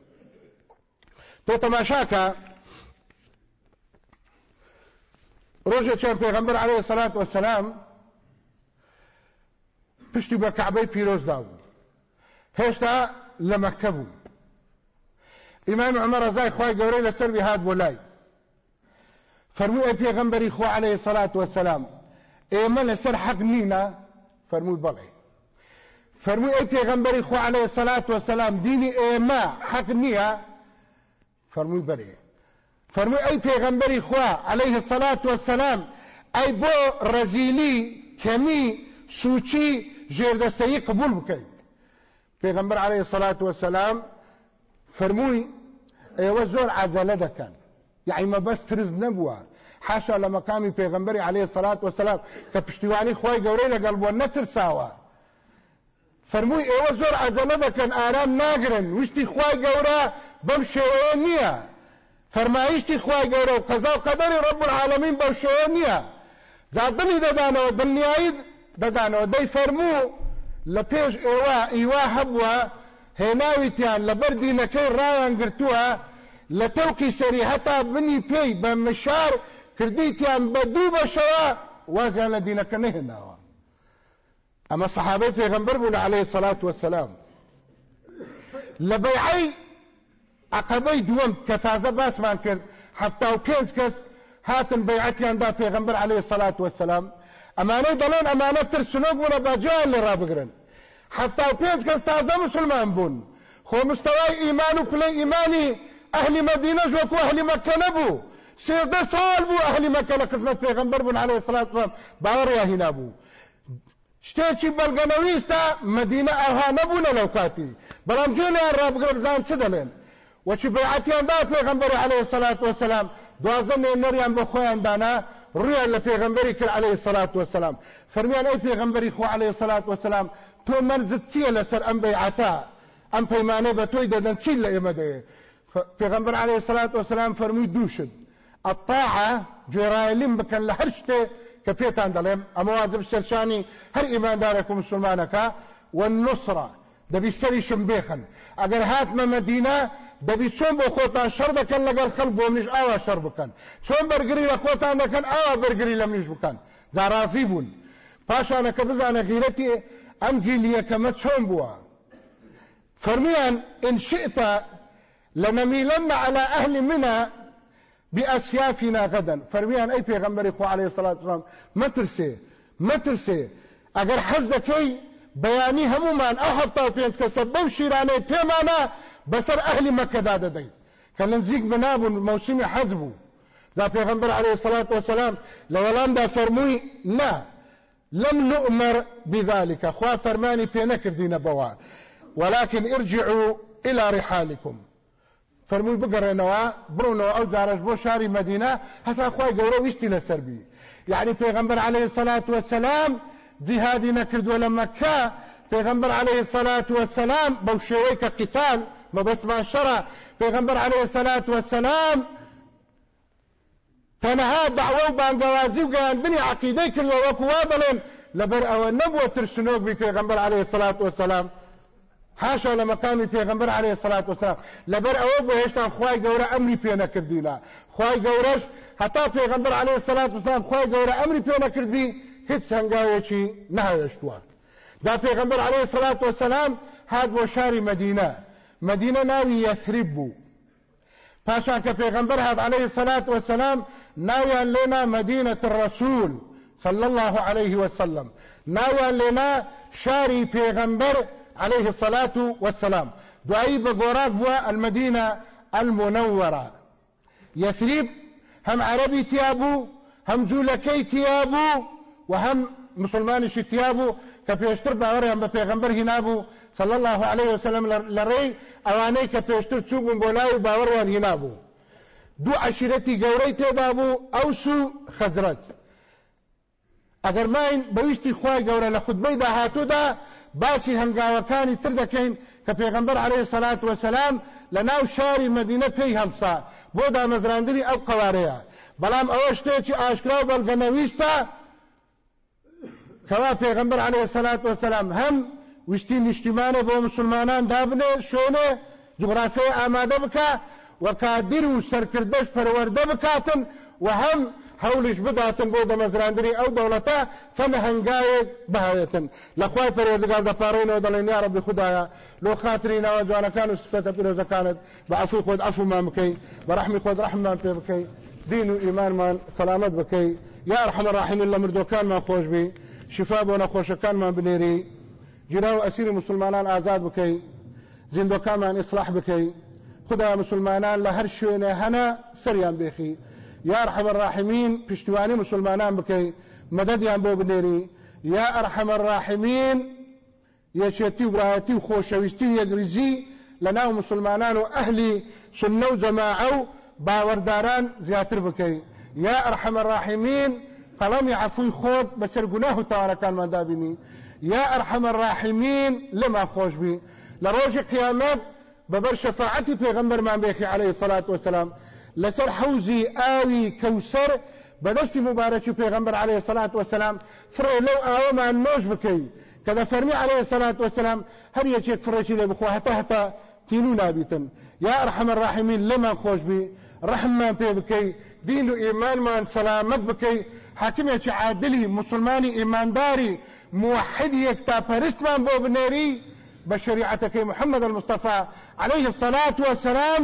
تۆ تەماشاکە ڕۆژێکیان پێغمبەر عليه الصلاة والسلام پشتی بە کعبەی پیرۆزدا بوو. هێشتا لە مەکە بوو. ئیمان عمە ڕزای خی گەورەی لەسەر هات بۆ لای. فەرمووی ئەی پێغەمبەری خوا عليه سەلات وەسەلام ئێمە لەسەر حەق نینە فەرمووی بەڵێ. فەرمووی ئەی پێغەمبەری خوا عليه سەلات وەسەلام دینی ئێمە حەق نییە فەرمووی بەرێ فەرمووی ئەی پێغەمبەری خوا عليه سەلات وەسەلام ئەی بۆ ڕەزیلی کەمی سوچی ژێردەستەیی قبول بکەیت. پێغەمبەر عليه سەلات وەسەلام فەرمووی ئێوە زۆر عەزەلە دەکەن. یعنی مەبەست ترز نەبووە. حاشا لە مەقامی پێغەمبەری عليه سەلات وەسەلام کە پشتیوانی خۆی گەورەی لەگەڵ بۆ نەترساوە. فەرمووی ئێوە زۆر عەزەلە دەکەن ئارام ناگرن وشتی خی گەورە بەم شێوەیە نییە. فەرمایشتی خی گەورە و قەزا و قەدەری ڕب العالمین بەو شێوە زادڵی دەدانەوە دڵنیایی دەدانەوە. دەی فەرموو لە پێش ئێوە ئیوا هەبووە هێناویتیان لە بەر دینەکەی ڕایان گرتووە لە تەوکی سەری هەتا بنی پێی بە مشار کردیتیان بە دوو بەشەوە وازیان لە دینەکە نەهێناوە. ئەمە سەحابەی پێغەمبەر بوون عەلەیهی سەلات وەسەلام لە بەیعەی عقبەی دووەم کە تازە باسمان کرد هەفتا و پێنج کەس هاتن بەیعەتیاندا پێغەمبەر عليه الصلاة والسلام ئەمانەی دەڵێن ئەمانە ترسنۆک بوونە باجیان لێ ڕابگرن هەفتا و پێنج کەس تازە مسلمان بوون خۆ مستەوای ئیمان و پلەی ئیمانی ئەهلی مەدینەش وەکو ئەهلی مەکە نەبوو سێدە ساڵ بوو ئەهلی مەکە لە خزمەت پێغەمبەر بوون عليه الصلاة والسلام باوەڕیان هینا بوو شتێکی بەڵگەنەویستە مدینە ئەها نەبوونە لەو کاتی بەڵام گوێلیان ڕابگرە بزان چ دەڵێن وەچی بەعەتیان دا پێغەمبەری عەلەیهی سەلات وەسەلام دوازە نێنەریان بە خۆیان دانا عەلەیهی سەلات وەسەلام فەرمیان ئەی پێغەمبەری خۆ عەلەیهی سەلات وەسەلام تۆ مەرزت چییە لەسەر ئەم بەیعەتە ئەم پەیمانەی بە تۆی دەدەن چی لە ئێمە دەیە پێغەمبەر عەلەیهی سەلات وەسەلام فەرمووی دووشت الطاعة جێڕایلیم بکەن لە هەر شتێ کە پێتان دەڵێم ئەمە واجب سەرشانی هەر ئیماندارێک و مسلمانەکە والنصرة دەبی سەریشم بێخن ئەگەر هاتمە مەدینە دەبی چۆن بۆ خۆتان شەر دەکەن لەگەڵ خەڵ بۆ منیش؟ ئاوا شەر بکەن. چۆن بەرگری لە خۆتان دەکەن؟ ئاوا بەرگری لە منیش بکەن. زارازی بوون. پاشانەکە بزانە غیرەتی ئەم جیلیەکەمە چۆن بووە. فەرمیان شئت لنميلن على أهل منى بأسيافنا غدا. فرميان أي پیغمبر خو عليه الصلاة والسلام ما ترسي ما ترسي اگر حز دكي بياني همومان أو هفتا و بم شیرانه پیمانا بسر أهل مكة داده دي كان نزيق بنابو موسم حزبو ذا پیغمبر عليه الصلاة والسلام لولان دا فرموي لا لم نؤمر بذلك. خوا فرماني بينكر دين بوا. ولكن ارجعوا إلى رحالكم. فەرمووی بگەڕێنەوە بڕونەوە ئەو جارش بۆ شاری مدینە هەتا خی گەورە ویستی لەسەربی یعنی پێغمبەر عليه الصلاة والسلام جهادی نەکردووە لە مەکە عليه الصلاة والسلام بەو کە قتال مەبەسمان شەڕە پێغمبەر عليه الصلاة والسلام تەنەها دعوە و بانگەوازی و گەیاندنی عقیدەی کردوە وەکو وا دەڵێن لەبەر ئەوە نەبووە عليه الصلاة والسلام. حاشا لە مەقامی پێغمبەر عليه سلات وسلام لەبەر ئەوە بۆ هێشتا خی گەورە ئەمری پێ نەکردینا خی گەورەش هەتا پێغمبەر عليه سلات وسلام خی گەورە ئەمری پێ نەکردی هیچ هەنگاوێکی نهێشتووە دا پێغمبەر عليه سلات وسلام هات بۆ شاری مدینە مدینە ناوی یەثریب بوو پاشان کە عليه سلات وسلام ناویان لێنا مدینة الرسول صلى الله عليه وسلم. ناویان لێنا شاری پێغمبەر عليه الصلاة والسلام. دعي بقوراك بوا المدينة المنورة. يثريب هم عربي تيابو هم جولكي تيابو وهم مسلمانش تيابو. كبيشتر باوريان بپیغمبر هنابو. صلى الله عليه وسلم لري اواني كبيشتر تشوبون بولاي باوريان هنابو دو عشيرتي قوري تيدابو اوسو خزرج اگر ماین بویشتی خواه گوره لخطبه دا هاتو دا باسی هەنگاوەکانی تر دەکەین عليه سەلات وسلام لە ناو شاری مدینە پێی هەڵسا بۆ دامەزراندنی ئەو قوارەیە بەڵام ئەوە شتێکی ئاشکرا و بەڵگەنەویستە کەوا پێغمبەر عليه سەلات وسلام هەم وشتی نیشتیمانە بۆ مسلمانان دابنێ شوێنێ جغرافیای ئامادە بکە و کادر و سەرکردەش پەروەردە بکاتن و هەم هەولیش بداتن بۆ دەمەزراندنی ئەو دەوڵەتە فەمە هەنگایەک بهایەتن لەخوای پەروەردگار دەپارڕینەوە دەڵێن یا ربی خدایە لۆ خاتری ناوە جوانەکان و سفەتە پیرۆزەکانت بە عفوی خۆت عفومان بکەی بە ڕەحمی خۆت ڕەحممان پێ بکەی دین و ئیمانمان سەلامەت بکەی یا ئەرحەمە ڕاحمین لە مردوەکانمان خۆش بی شفا بۆ نەخۆشەکانمان بنێری جیرا و ئەسیری مسلمانان ئازاد بکەی زیندۆکانمان ئیسلاح بکەی خدا مسلمانان لە هەر شوێنێ هەنا سەریان بێخی یا ئەرحەمە ڕاحمین پشتیوانی مسلمانان بکەی مەدەدیان بۆ بنێری یا ئەرحەمە ڕاحمین یەکێتی و برایەتی و خۆشەویستی و یەکریزی لە ناو مسلمانان و ئەهلی سنە و جەماعە و باوەڕداران زیاتر بکەی یا ئەرحەمە ڕاحمین قەڵەمی عفوی خۆت بەسەر یا ئەرحەمە ڕاحمین لەما خۆش بی لە ڕۆژی قیامەت بەبەر شەفاعەتی پێغەمبەرمان بێخی عليه الصلاة والسلام. لەسەر حوزی ئاوی کەوسەر بەدەستی مبارەکی پێغەمبەر عليه الصلاة والسلام. فڕێ لەو ئاوەمان نۆش بکەی کە دەفەرمی عليه الصلاة والسلام هەر یەکێک فڕێکی لێ بخوا هەتا هەتا تینو نابیتن یا ئەرحەمە الراحمین لەمان خۆش بی ڕحممان پێ بکەی دین و ئیمانمان سەلامەت بکەی حاکمێکی عادلی مسلمانی موحدی یەکتاپەرستمان بۆ بنێری بە شریعەتەکەی محمد المصطفى عليه الصلاة والسلام.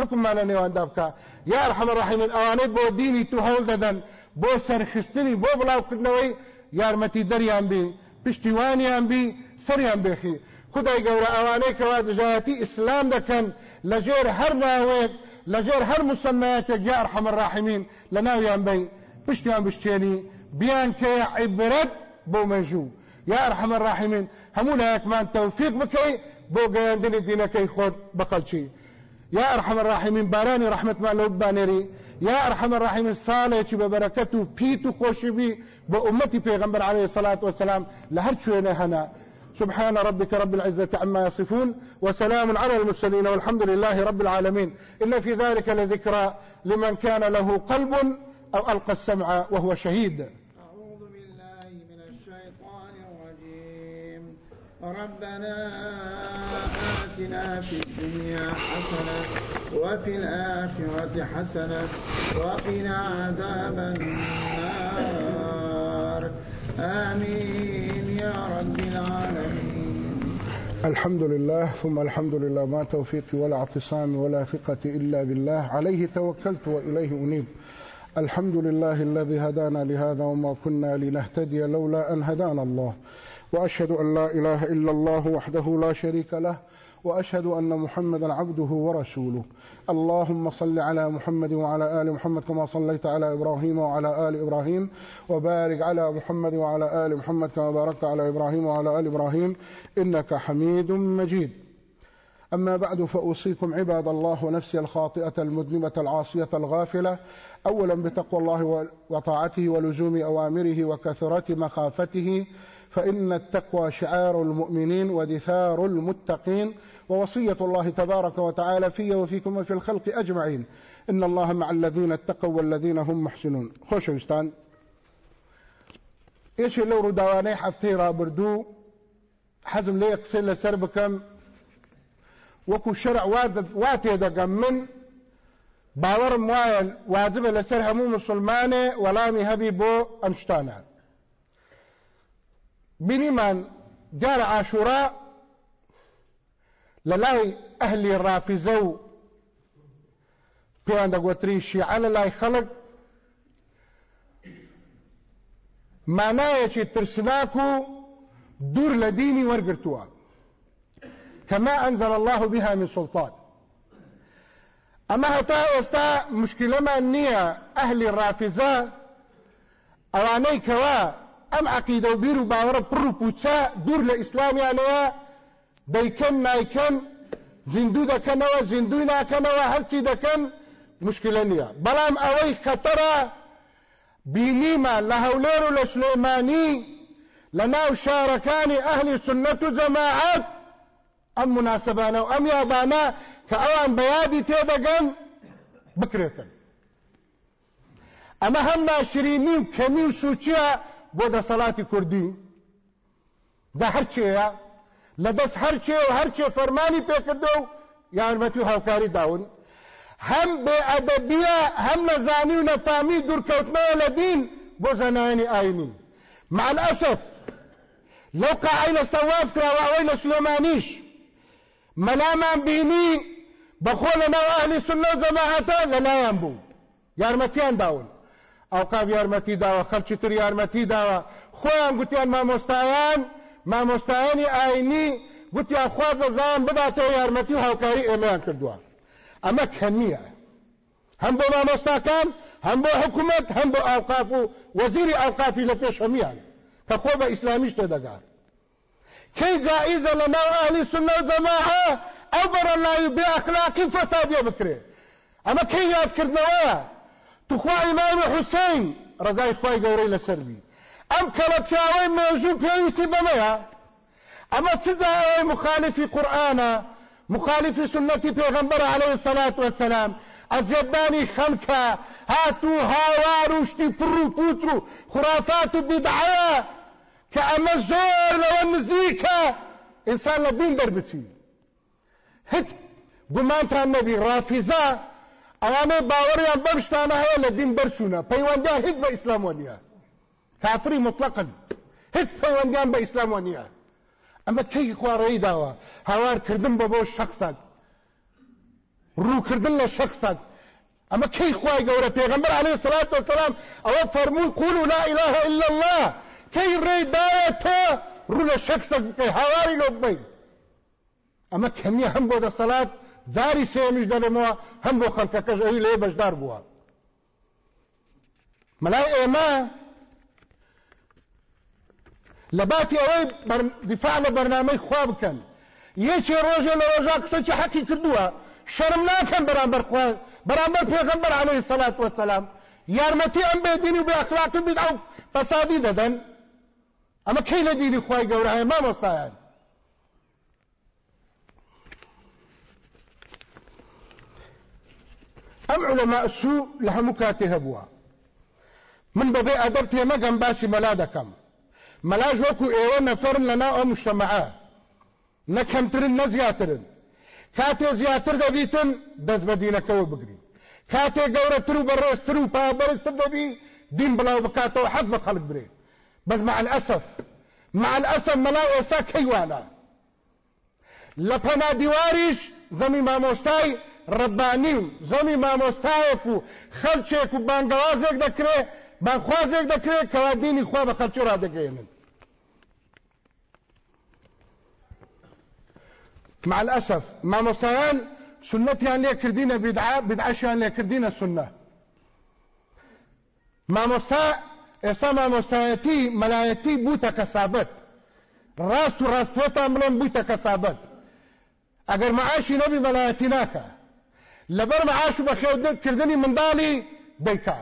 حکممان لە نێواندا بکە یا ئەرحەمە ڕاحمین ئەوانەی بۆ دینی تو هەوڵ دەدەن بۆ سەرخستنی بۆ بڵاوکردنەوەی یارمەتی دەریان بی پشتیوانیان بی سەریان بێخی خدای گەورە ئەوانەی کەوا دژایەتی ئیسلام دەکەن لەژێر هەر ناوێت لەژێر هەر مسمەتێک یا ئەرحەمە ڕاحمین لە ناویان بی پشتیان بشتێنی بیان کە عیبرەت بۆ مەژوو یا ئەرحەمە ڕاحمین هەموو لایەکمان تەوفیق بکەی بۆ گەیاندنی دینەکەی خۆت بەقەلچی یا ئەرحەمە ڕاحمین بارانی ڕەحمەتمان لەو بانێری یا ئەرحەمە ڕاحمین ساڵێکی بە بەرەکەت و پیت و خۆشیبی بە ئومەتی پێغەمبەر عليه الصلاة والسلام لە هەر شوێنە هەنا سبحان ربك رب العزة عما يصفون وسلام على المرسلين والحمد لله رب العالمين. إن في ذلك لذكرى لمن كان له قلب أو ألقى السمع وهو شهيد أعوذ بالله من الشيطان الرجيم ربنا آتنا في الدنيا حسنة وفي الآخرة حسنة وقنا عذاب النار. آمين يا رب العالمين. الحمد لله ثم الحمد لله ما توفيقي ولا اعتصامي ولا ثقتي إلا بالله. عليه توكلت وإليه أنيب. الحمد لله الذي هدانا لهذا وما كنا لنهتدي لولا أن هدانا الله. وأشهد أن لا إله إلا الله وحده لا شريك له وأشهد أن محمدا عبده ورسوله. اللهم صل على محمد وعلى آل محمد كما صليت على إبراهيم وعلى آل إبراهيم وبارك على محمد وعلى آل محمد كما باركت على إبراهيم وعلى آل إبراهيم إنك حميد مجيد. أما بعد فأوصيكم عباد الله ونفسي الخاطئة المذنبة العاصية الغافلة. أولا بتقوى الله وطاعته ولزوم أوامره وكثرة مخافته فإن التقوى شعار المؤمنين ودثار المتقين. ووصية الله تبارك وتعالى في وفيكم وفي الخلق أجمعين. إن الله مع الذين اتقوا والذين هم محسنون. خوش وستان إيش لو ردواني حفتي رابردو؟ حزم لي يقصي لسر وكو شرع واتي دقم من باورم وایە واجبە لەسەر هەموو مسلمانێ وەڵامی هەبی بۆ ئەم شتانە بینیمان جارە ئاشورا لە لای ئەهلی ڕافیزە و پێیان دەگوتری شیعە لە لای خەڵک مانایەکی ترسناک کەما ئەنزل الله بها من سلطان. ئەمە هەتا ئێستا مشکلەمان نییە ئەهلی ڕافزە ئەوانەی کەوا ئەم عقیدە و بیر و باوەڕە پڕ و پوچە دوور لە ئیسلامیانەوە دەیکەن نایکەن زیندوو دەکەنەوە زیندوی ناکەنەوە هەرچی دەکەن مشکلە نییە بەڵام ئەوەی خەتەرە بینیمان لە هەولێر و لە ئەم مناسبانە و ئەم یابانە کە ئەوان بەیادی تێدەگەن بکرێتن ئەمە هەم ناشرینی و کەمی و سوچیە بۆ دەسەڵاتی کوردی دا هەرچێە لە دەست هەرچێ و هەرچێ فەرمانی پێکردو و یارمەتی و هاوکاری داون. هەم بێ ئەدەبیە هەم نەزانی و نەفامی دوورکەوتنەوە لە دین بۆ زەنانی ئاینی مع الأسف لو سەواف کراوە ئەوەی لە سلێمانیش مەلامان بینی بەخۆ لە ناو ئەهلی سنە و جەماعەتە لەلایەن بوو. یارمەتیان داون. ئەوقاف یارمەتی داوە خەلکی تر یارمەتی داوە. خۆیان گوتیان مامۆستایان مامۆستایانی ئاینی گوتیان خوا دەزان بداتەوە یارمەتی و هاوکاری ئێمەیان کردووە. ئەمە کەمیە هەم بۆ مامۆستاکان هەم بۆ حکوومەت هەم بۆ ئاوقاف و وەزیری ئاوقافی لە پێش هەمیان کە خۆ بە ئیسلامیش تێدەگات. کەی جائزە لە ناو ئاهلی سنە و جەماعە ئەو بەرەلای بێ ئەخلاقی فەسادیە بکرێ ئەمە کەی یادکردنەوەیە توخوا ئیمام حوسین ڕزای خوای گەورەی لەسەر بی ئەم کەڵە پیاوەی مێژوو پێویستی بەمەیە ئەمە چجا ئەوەی مخالفی قورئانە مخالفی سنەتی پێغەمبەر عەلەیهی السەلات وەسەلام ئەزیەتدانی خەڵکە هاتوو هاوار و شتی پڕ و پوچ و خرافات و ئەمە زۆر لەوە نزیکە ئینسان لە دین دەربچی هیچ گومانتان نەبی ڕافیزە ئەوانەی باوەڕیان بەم شتانە هەیە لە دین بەرچوونە پەیوەندیان هیچ بە ئیسلام وەنیە کافری مطلقن هیچ پەیوەندیان بە ئیسلام وەنیە ئەمە کەی خوارەی داوە هاوارکردن بە بۆ شخصات ڕووکردن لە شخصات ئەمە کەی خوای عەلەیهی سەلات وەسەلام ئەوە فەرمووی قولوا لا إله إلا الله. کەی ڕێی دایە تۆ ڕوو لە شخصێک بکەی هاواری لۆ ببەی ئەمە کەمیە هەم بۆ دەسەڵات جاری سێمیش دەبمەوە هەم بۆ خەڵکەکەش ئەوی لێ بەشدار بووە مەلای ئێمە لە باتی ئەوەی دیفاع لە بەرنامەی خوا بکەن یەکی ڕۆژێ لە ڕۆژا قسەی حەقی کردووە شەرم ناکەن بەرامبەر خوا بەرامبەر پێغەمبەر عەلەیهی سەلات وەسەلام یارمەتی ئەم بێدینی و بێ ئەخلاقی بیدعە و فەسادی دەدەن ئەمە کەی لە دینی خوای گەورە هەیە مامۆستایان ئەم علەما سوء لە هەموو کاتێ هەبووە من بەبێ ئەدەب تێمەگەم باسی مەلا دەکەم مەلاژ وەکو ئێوە نەفەرن لەناو ئەو مشتەمەعە نەکەمترن نەزیاترن کاتێ زیاتر دەبیتن دەست بە دینەکەەوە بگرین. کاتێ گەورەتر و بەڕێزتر و پابەرزتر دەبی دین بڵاو بکاتەوە حەق بە خەڵک برێ بەس مع الأسف مع الأسف مەلا ئێستا کەیوانە لە پەنا دیواریش زەمی مامۆستای ڕبانی و زەمی مامۆستایەک و خەلچێک و بانگەوازێک دەکرێت بانخوازێک دەکرێت کەوا دینی خوا بە خەلکی ڕادەگەێنن مع الأسف مامۆستایان سنەتیان لێ کردینە بدعا بدعەشیان لێ کردینە سنە مامۆستا ئێستا مامۆستایەتی مەلایەتی بووتە کەسابەت ڕاست و ڕاستۆتان بڵێن بوویتە کەسابەت ئەگەر معاشی نەبی مەلایەتی ناکە لەبەر معاش و بەخێوکردنی منداڵی دەیکا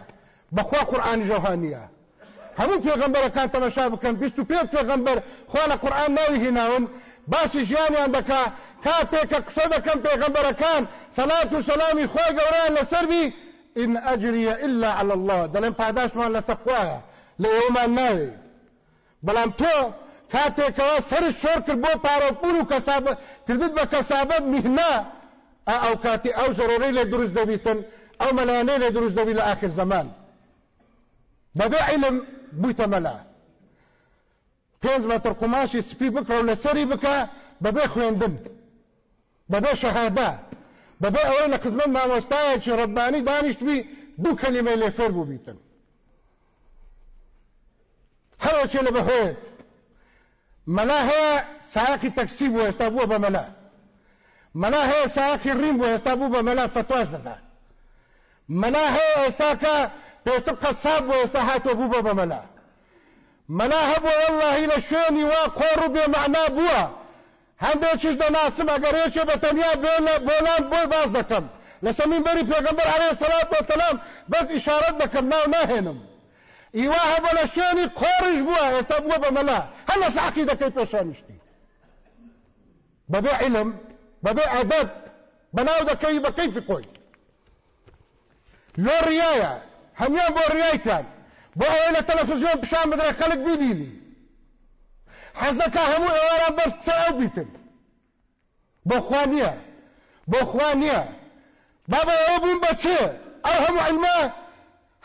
بەخوا قورآانی ژەوهانیە هەموو پێغەمبەرەکان تەمەشا بکەن پێنج پێغەمبەر خوا لە قورآن ناوی هێناون باسی ژیانیان دەکا کاتێککە قسە دەکەم پێغەمبەرەکان سەلات و سەلامی خۆی گەوریان لەسەروی إن أجري إلا على الله دلم پاداشمان لەسەر خوایە لە ئێوەمان ناوێ. بەڵام تۆ کاتێکەوە سەر شۆر کرد بۆ پارەپور و کردت بە کەسابەت میهنا. ئەو کاتی ئەو زۆرەی لێ دروست دەبیتن ئەو مەلانەی لێ دروست دەبی لە آخر زمان. بەبێ علم بوویتە مەلا. پێنج مەتر قماشی سپی بکڕ و لەسەری بکە بەبێ خوێندن بەبێ شەهادا بەبێ ئەوەی لە خزمەت مامۆستایەکی ڕبانی دانیشتبی دوو کەلیمەی لێ فێر بوو بیتن ساقی ڕیم بوو ئێستا بوو بە مەلا فتواش دەدا مەلا هەیە ئێستا کە پێتر قەساب بوو ئێستا هاتووە بوو بە بە مەلا مەلا هەبووە واللهی لە شوێنی وا قۆڕ و بێمەعنا بووە هەندێکیش دەناسم ئەگەر هێچێ بە تەنیا بۆلان بۆی باز دەکەم لە سەمین بەری پێغەمبەر عەلەیهی سەلات وەسەلام بەس ئیشارەت دەکەم ناو ناهێنم هەبووە لە شوێنی قۆڕش بووە ئێستا بووە بە مەلا هەر لە سعقی دەکەی پێشانیشتی بەبێ علم بەبێ ئەدەب بەناو دەکەی بە کەیفی خۆی لۆ ڕیایە هەمیان بۆ ڕیایتان بۆ ئەوەی لە تەلەفزیۆن پیشان بدرێ خەڵک ببینی حەز دەکا هەموو ئێواران بەس قسە ئەو بیتن بۆ خوا نییە بۆ خوا نییە بابا ئەوە بوون بە چێ ئەو هەموو علمە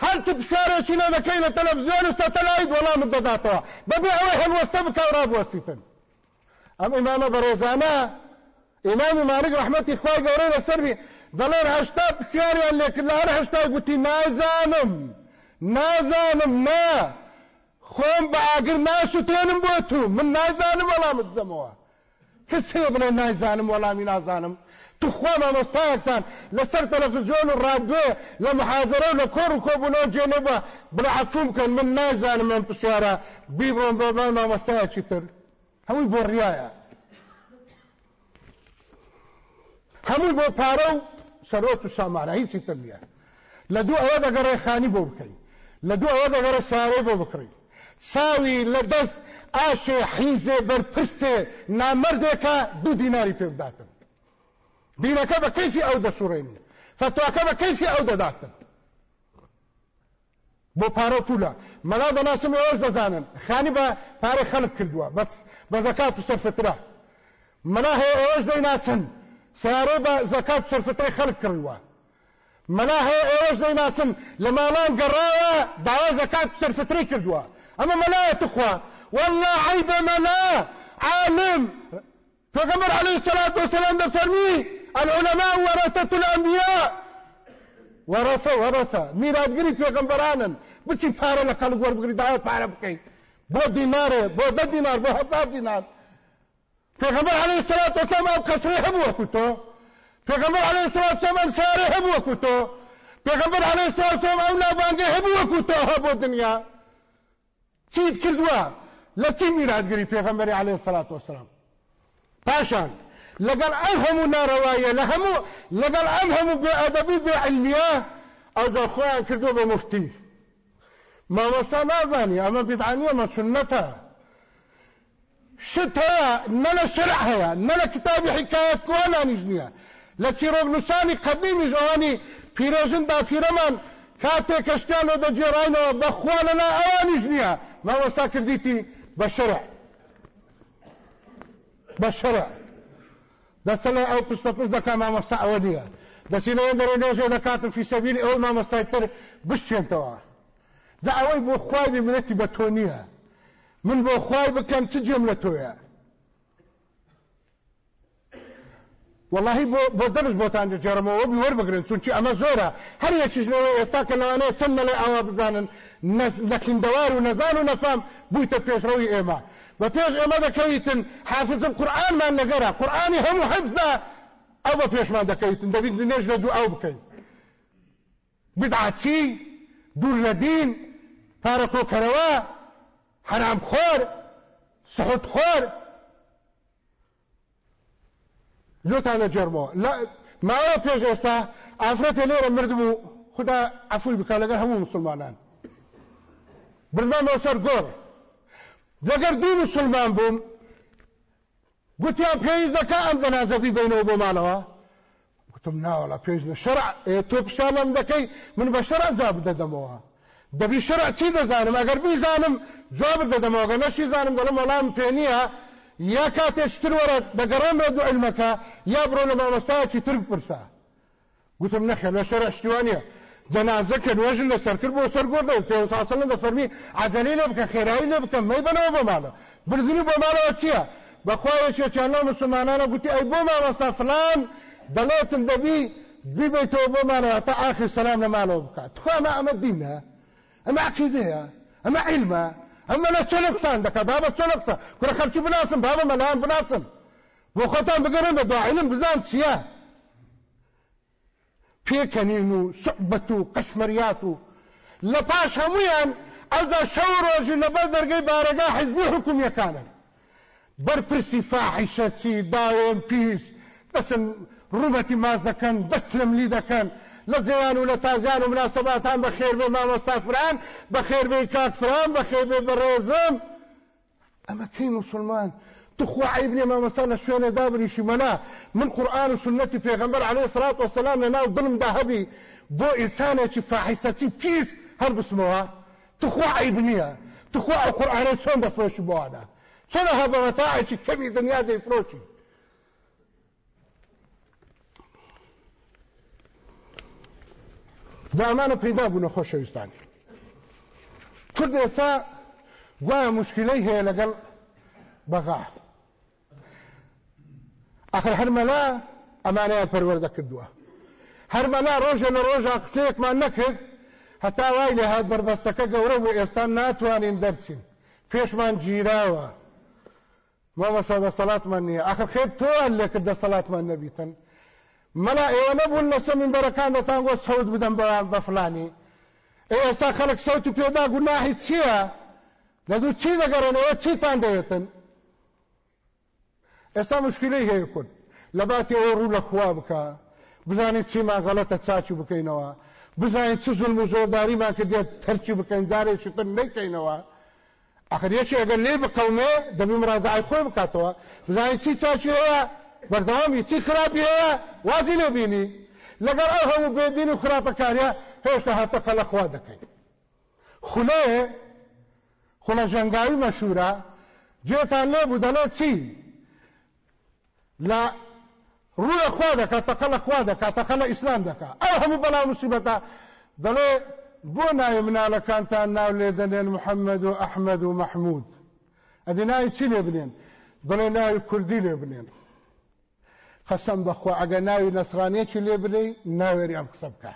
هەر چ پسارێکی لە دەکەی لە تەلەڤزیۆن و سەتەلایت وەڵامت دەداتەوە. بەبێ ئەوەی هەلوەستە ڕابوەستیتن ئەم ئیمامە بەڕێزانە ئیمامی مالک ڕحمەتی خوای گەورەی لەسەروی دەڵێن هەشتا پرسیاریان لێکرد لە هەر هەشتای گوتی نازانم نازانم نا. خۆم بە ئاگر ناسووتێنم بۆ تو من نازانم وەڵامت دەمەوە. کەسێ بڵێ نازانم وەڵامی نازانم؟ تو خوا مامۆستایەکتان لەسەر تەلەڤیزیۆن و ڕادیۆ لە محاضرە و کۆڕ و کۆبوونەوە جێنێ بە بڵە عەفوم بکەن من نازانم ئەم پرسیارە بیبڕۆم بۆ مامۆستایەکی تر هەمووی بۆ ڕیایە هەمووی بۆ پارە و سەرۆت و سامانە هیچی تر نییە لە دوو ئەوە دەگەڕێ خانی بۆ بکەین لە دوو ئەوە دەگەڕە سارەی بۆ بکڕین ساوی لە دەست ئاشێ حیزێ بەرپرسێ نامەردێکە دوو دیناری پێ بداتن بە کەیفی ئەو دەسوڕێنی فتواکە بە کەیفی ئەو دەداتن بۆ پارە پولە مەلا دەناسم ئەوش دەزانن خانی بە پارە خەلق کردووە بەس بە زەکات و سەرفترا مەلا هەیە ئەوەش دەیناسن سیارەی بە زەکات و سەرفتەی خەلق کردووە مەلا هەیە ئێوەش دەیناسن لە ماڵان گەڕاوە داوا زەکات و سەرفتری کردووە ئەمە مەلایە تخوا والله عیب مەلا عالم. پێغەمبەر عەلەیهی سەلات وەسەلام دەفەرمی العلماء ورثة الأنبياء. ورثة ورثة میراتگری پێغەمبەرانن بچی پارە لە خەڵک وەربگری داوا پارە بکەیت بۆ دینارێ بۆ دە دینار بۆ هەزار دینار پێغەمبەر عەلەیهی سەلات وەسەلام ئەو قەسرەی هەبوو وەکو تۆ پێغەمبەر عەلەیهی سەلات وەسەلام ئەم سارەی هەبوو وەکو تۆ پێغەمبەر عەلەیهی سەلات وەسەلام ئەو ناوبانگەی هەبوو وەکو تۆ هە بۆ دنیا چیت کردووە لە چی میراتگری پێغەمبەری عەلەیهی سەلات وەسەلام پاشان لەگەڵ ئەم هەموو ناڕەوایە لە هەموو لەگەڵ ئەم هەموو بێ ئەدەبی بێ علمیە ئەو جا خۆیان کردو بە مفتی مامۆستا نازانی ئەمە بیدعانیە مە سنەتە شت هەیە نە لە شرع هەیە نە لە کتابی حکایەت کوانانیش نییە لە چیرۆگنووسانی قەدیمیش ئەوانی پیرۆژن دافیرەمان کاتێک کەشتیان لۆ دەجێڕینەوە بەخوا لەنا ئەوانیش نییە مامۆستا کردیتی بە شرع. بە شرع. دەستە لە ئەو پستە پست دەکا مامۆستا ئەوە نییە دەچینەوە دەڕێ نێژێ دەکاتم فی سەبیلی ئەو مامۆستای تر بشێنتەوە دا ئەوەی بۆ خوای بمنەتی بە تۆ نییە. من بۆ خوای بکەم چ جێم لە تۆیە؟ والله بۆ دەرس بۆتان دەجێڕمەوە بی وەربگرن چونچی ئەمە زۆرە. هەر یەکیژنەوە ئێستا کە لەوانەیە چەند مەڵێ ئەوە بزانن. نەخیندەوار و نەزان و نەفام بوویتە پێشڕەوی ئێمە. پێش ئێمە دەکەویتن حافظم قورآنمان لەگەرە. قورآانی هەموو حفزە ئەو بە پێشمان دەکەویتن. دەبیت نێژ لە دوو ئەو بکەین. بدعاچی دوور لە دین پارە کۆکەرەوە حرام خۆر سحوت خۆر. لۆتانە جەرمەوە ماوە پێش ئێستا ئافرەتە لێرە مرد بوو. خدا عفوی بکە لەگەر هەموو مسلمانان. بردمەوە سەر گۆڕ. لەگەر دوو مسلمان بووم گوتیان پێویست دەکا ئەم جەنازەبی بینەوە بۆ ماڵەوە؟ گوتم ناوەڵە پێویست شەرع تۆ پیشانم دەکەی من بە شەرع جا بدەدەمەوە. دەبی شەرع چی دەزانم؟ ئەگەر بیزانم جواب بدەدەمەوە گە نەشی زانم بەڵام وەڵام پێ نییە یا کاتێک شتر وەرە دەگەڕێن بە دوو علمەکە یا بڕۆ لە مامەستایەکی تر بپرسە؟ گوتم نەخێ لە شەرع شتیوانە جەنازە کە نوێژن لە سەرکرد بۆ سەر گۆردە و پێساسەڵ دەفەرمی عجەلی لێ بکە خێراوی لێ بکەم مەی بنەوە بۆ ماڵە بردننی بۆ ماڵەوە چییە بەخوایەکێکیان لەو مسلمانانە گوتی ئەی بۆ مامەستا فلان دەڵێتن دەبی بیبیتەوە بۆ ماڵەوە تا ئاخر سەسلام لە ماڵەوە بکات توانە ئەمە دینە ئەمە عقیدەیە ئەمە علمە ئەمە لە چۆن قسان دەکە بابە چۆن قسە کوڕە خەرچی بناسم بابە مەلایان بناسم. بۆ خۆتان بگەڕن بە داعلم بزان چییە پێکەنین و سعبەت و قەشمەریات و لە پاش هەمویان ئەودا شەو ڕۆژی لەبەر دەرگەی بارەگا حیزبی حکومیەکانن بەرپرسی فاحیشە چی داوێن پیس دەسن ڕوبەتی ماز دەکەن دەست لەم لی دەکەن لە زیان و لە تازیان و مناسباتان بە خێر بێ مامۆستافران بە خێر بێ کاکفران مسلمان؟ تخوا عيب لي ما مسانا شوين دابري شمنا من قرآن وسنة پیغمبر عليه الصلاة والسلام لنا ظلم ذهبي بو إنسانة فاحستي بيس هل بسموها؟ تخوا عيب نيا تخوا القرآن شون دفروش بوانا شون هذا؟ متاعي كمي دنيا دي فروشي؟ زامانە پەیدا بوونە خۆشەویستانی کورد ئێستا گوایە مشکلەی هەیە لەگەڵ بەغا ئەخر هەرمەلا ئەمانەیە پەروەردە کردووە هەرمەلا ڕۆژە لە ڕۆژە قسەیەکمان نەکرد هەتا وای لێ هات بربەستەکە گەورە بوو ئێستا ناتوانین دەرچین پێشمان گیراوە مامەسا دەسەڵاتمان نییە ئەخر خێت تۆیان لێ کرد دەسەڵاتمان نەبیتن مەلا ئێوە نەبوون لەسە منبەرەکان دەتان گۆ سەوت بدەم بەوان بەفلانی ئێستا خەڵک سەوت و پێدا گوناهی چییە لە دوو چی دەگەڕێنەوە چیتان دەوێتن ئێستا مشکلەی هەیە کورد لە باتی ئەوە ڕوو لە خوا بکە بزانیت چیمان غەڵەتە چاچی بکەینەوە بزانین چ زول و زۆرداریمان کە دێت تەرچی بکەین دارێکی تر نەیکەینەوە ئەخر یەکی ئەگەر لێ بقەومێ دەبی مڕازعی خۆی بکاتەوە بزانین چی چاچی هەیە بەردەوامی چی خراپی هەیە وازی لێ بینی لەگەر ئەو هەموو بێدین و خراپەکانە هێشتا هاتە قەلەخوا دەکەین خولێ خولە ژەنگاوی مەشورە جێتان لێ بوو دەڵێ چی لە ڕووە خوا دەکات تەقەلە خوا دەکات تەقەلە ئیسلام دەکات ئەو هەموو بەلا مصیبەتە دەڵێ بۆ ناوی مناڵەکانتان ناو لێ دەنێن محەممەد و ئەحمەد و مەحمود ئەدی ناوی چی لێ بنێن دڵێ ناوی کوردی لێ بنێن قەسەم بەخوا ئەگە ناوی نەسرانەیەکی لێ بنێ ناوێری ئەم قسە بکە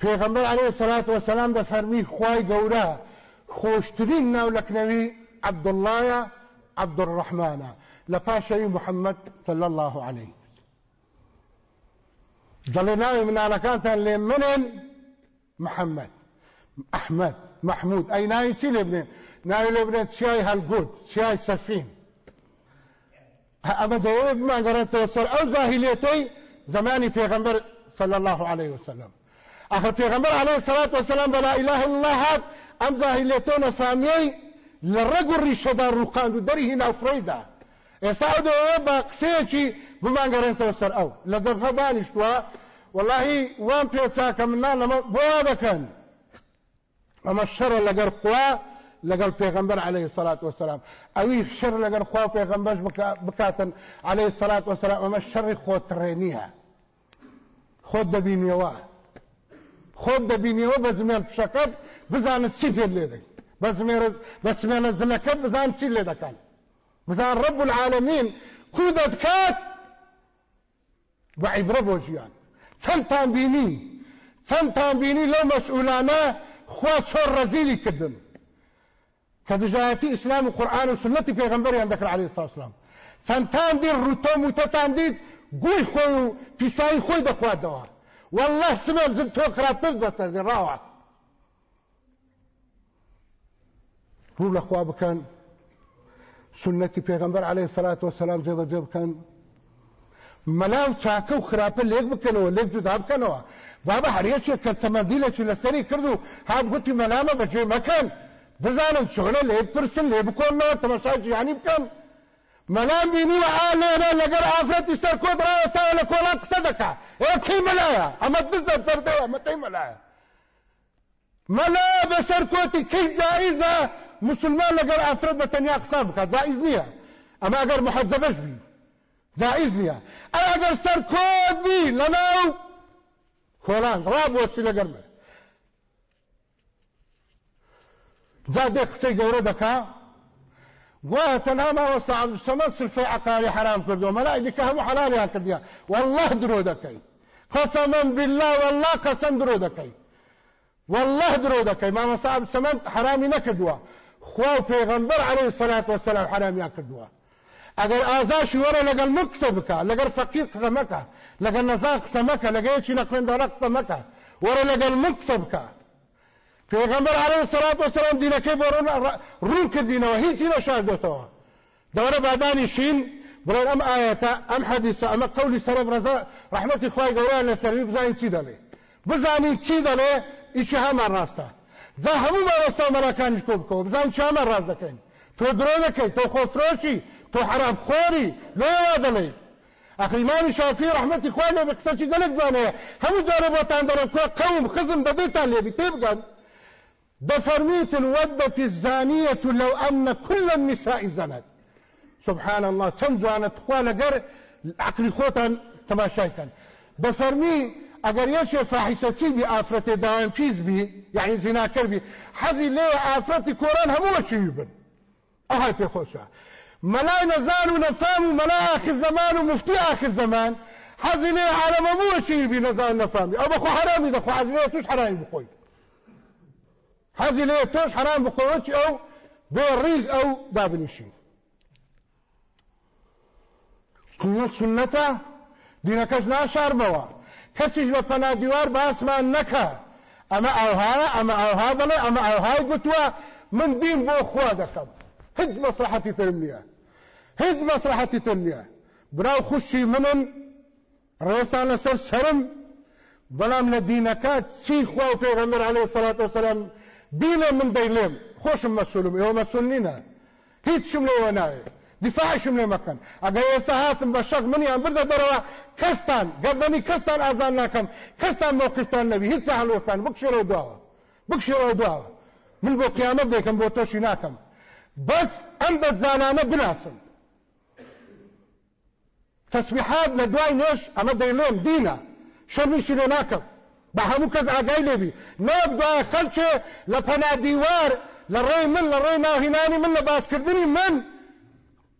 پێغەمبەر عەلەیهی سەلات وەسەلام دەفەرمی خوای گەورە خۆشترین ناو لەکنەوی عەبدوڵڵایە عەبدوڕەحمانە لە پاشەوی محەممەد صلى الله عليه دەڵێ ناوی مناڵەکانتان لێ منێن محەممەد ئەحمد محمود. ئەی ناوی چی لێ بنێن؟ ناوی لێ بنێت چیای هەلگوت چیای سەفین ئەمە دەوێت بمانگەڕێتەوە سەر ئەو زاهیلێتەی زمانی پێغەمبەر صلى الله عليه وسلم. آخر پێغەمبەر عليه الصلاة والسلام بلا إله إلا الله هات نەفامیەی لە ڕەگ و ڕیشەدا ڕووقاند و دەری هیناوفرەیدا ئێستا دەوێت بە قسەیەکی بمانگەڕێنەوە سەر ئەو. لە دەرفە دانیشتووە واللهی وان پێچاکە منان لەمە بۆ دەکەن. ئەمە شەڕە لەگەر خوا لەگەڵ پێغمبەر عليه الصلاة والسلام ئەوی شەر لەگەر خوا پێغمبەر بکاتن عليه الصلاة والسلام ئەمە شەڕی خۆتڕێنیە. خۆت دەبینیەوە. خۆت دەبینیەوە بە زمێن فشەکەت بزانت چی پێ لێ دەکەن بە سمێنە زلەکەت بزان چی لێ دەکەن. بزان رب العالمین کو دەدکات بە عیبرە بۆ ژیان چەندتان بینی چەندتان بینی لەو مەسئولانە خوا چۆن ڕەزیلی کردن کە دژایەتی ئیسلام و قورآن و سنەتی پێغەمبەریان دەکرد عەلەیهی سڵام وسلام چەندتان دیر ڕوتۆ موتەتان دیت گوڵی خۆی و پیسایی خۆی دەخواتەوە والله زن تۆ خراپتر بەسەر ڕاوە ڕوو لە خوا بکەن سنەتی پێغەمبەر عەلەیهی سەلات وەسەلام جێبەجێ بکەن مەلاو چاکە و خراپە لێک بکەنەوە لێک جودا بکەنەوە بابە هەریەکێک کە تەمەدیلێکی لەسەری کرد و هات گوتی مەلامە بەجێ مەکەن بزانن چۆنە لێ پرسن لێ بکۆنەوە تەمەشای جیهانی بکەن مەلام بینیوە ئا لێرە لەگەر ئافرەتی سەر کۆ درایەتەوە لە کۆڵا قسە دەکا ئێوە کەی مەلایە ئەمە دزە سەردەوە ئەمە کەی مەلایە مەلا بەسەر کۆتی کەی جائیزە مسلمان بە تەنیا قسە بکات جائیز نییە ئەمە ئەگەر محەجەبەش بی جائز نییە ئەو ئەگەر سەر کۆت بی لەناو کۆلان ڕابۆچی لەگەرمە جا دێ قسەی گەورە دەکا گوایە تەنها ماوەستا عەبدوسەمەد سلفەی عەقاری حرام کردووە مەلای دیکە هەموو حەلالیان کردیان والله درۆ دەکەی قەسەمەن بالله والله قەسەم درۆ دەکەی والله درۆ دەکەی مامەستا عەبدوسەمەد حرامی نەکردووە خوا و پێغەمبەر عەلەیهی سەلات وەسەلام حرامیان کردووە ئەگەر ئازاشی وەرە لەگەڵ من قسە بکە لەگەر فەقیر قسە مەکە لەگەر نەزان قسە مەکە لەگە یەکی لە خوێندەوە قسە مەکە وەرە لەگەڵ من قسە بکە پێغەمبەر عەلەیهی سەلات وەسەلام دینەکەی بۆ ڕوون کردینەوە هیچی نەشاردۆتەوە دەورە بادانی شین بڵێن ئەم ئاەتە ئەم حەدیسە ئەمە قەولی سەرەب ڕەزا ڕەحمەتی خوای گەورەیان لەسەروی بزانین چی دەڵێ بزانین چی دەڵێ ئیچی هەمان ڕاستە جا هەموو ماوەستا مەلاکانیش کۆ بکەوە بزانین چی هەمان ڕاست دەکەین تۆ درۆ دەکەیت تۆ خۆفرۆشی تۆ حرام خۆری لێوا دەڵێ ئەخیمانی شافی ڕحمەتی خوانێ بە قسەی گەلک جوانەیە هەموو جارە بۆتان دەڵێن کۆ قەوم خزم دەبێتان لێبی تێ بگەن بفرميت الودة الزانية لو أن كل النساء زنت سبحان الله چەند جوانە تخوا لەگەر عقلی خۆتان تەماشای کەن بەفەرمی ئەگەر یەکێ فاحیسەچی بی؟ ئافرەتێ داوام پیس بی؟ یعنی زیناکەر بی. حەزی لێ ئافرەتی کۆران هەموو چوی بن ئەهای پێخۆشە مەلای نەزان و نەفام و مەلا آخر زمان و مفتی آخر زمان حەزی لێ عالەمە هەموو چوی بی نەزان نەفامی ئەو بەخۆ حرامی دەخۆ حەزی لێ توش حرامی بخۆی حەزی لێ تۆش حرام بخۆوەچی ئەو بێ ڕیز ئەو دابنیشی سنت سنەتە دینەکەش ناشاربەوە کەسیش بە پەنا دیوار باسمان نەکە ئەمە ئەوهایە ئەمە ئەوها دەڵێ ئەمە ئەوهای گوتووە من دین بۆ خوا دەکەم هیچ مەسلحەتی ترم نییە هیچ مەسلحەتی تر براو خوشی منن ڕێستان لەسەر سرم بەڵام لە دینەکە چی خوا و پێغەمبەر عەلەیهی سەڵات وسەلام بینە من دەیلێم خۆشم مەسولم ئێوە مەسول نینە هیچ شم لێوە ناوێت دیفاعشم لێ مەکەن. ئەگەر ئێستا هاتم بە شەق منیان بردە دەرەوە کەستان گەردەنی کەستان ئازان ناکەم. کەستان موقفتان نەبی هیچ هەڵوەستان بکشێرەوە دواوە. بکشێرەوە دواوە. من بۆ قیامەت دێکم بۆ تۆشی ناکەم. بەس ئەم دەزانانە بناسم. تەسبیحات لە دوای نوێش ئەمە دەیڵێم دینە شەرمیشی لێ ناکەم. بە هەموو کەس ئاگای لێبی نەوەک دوای خەلچێ لە پەنا دیوار لە ڕێی من لە ڕێی ناهینانی من لە باسکردنی من.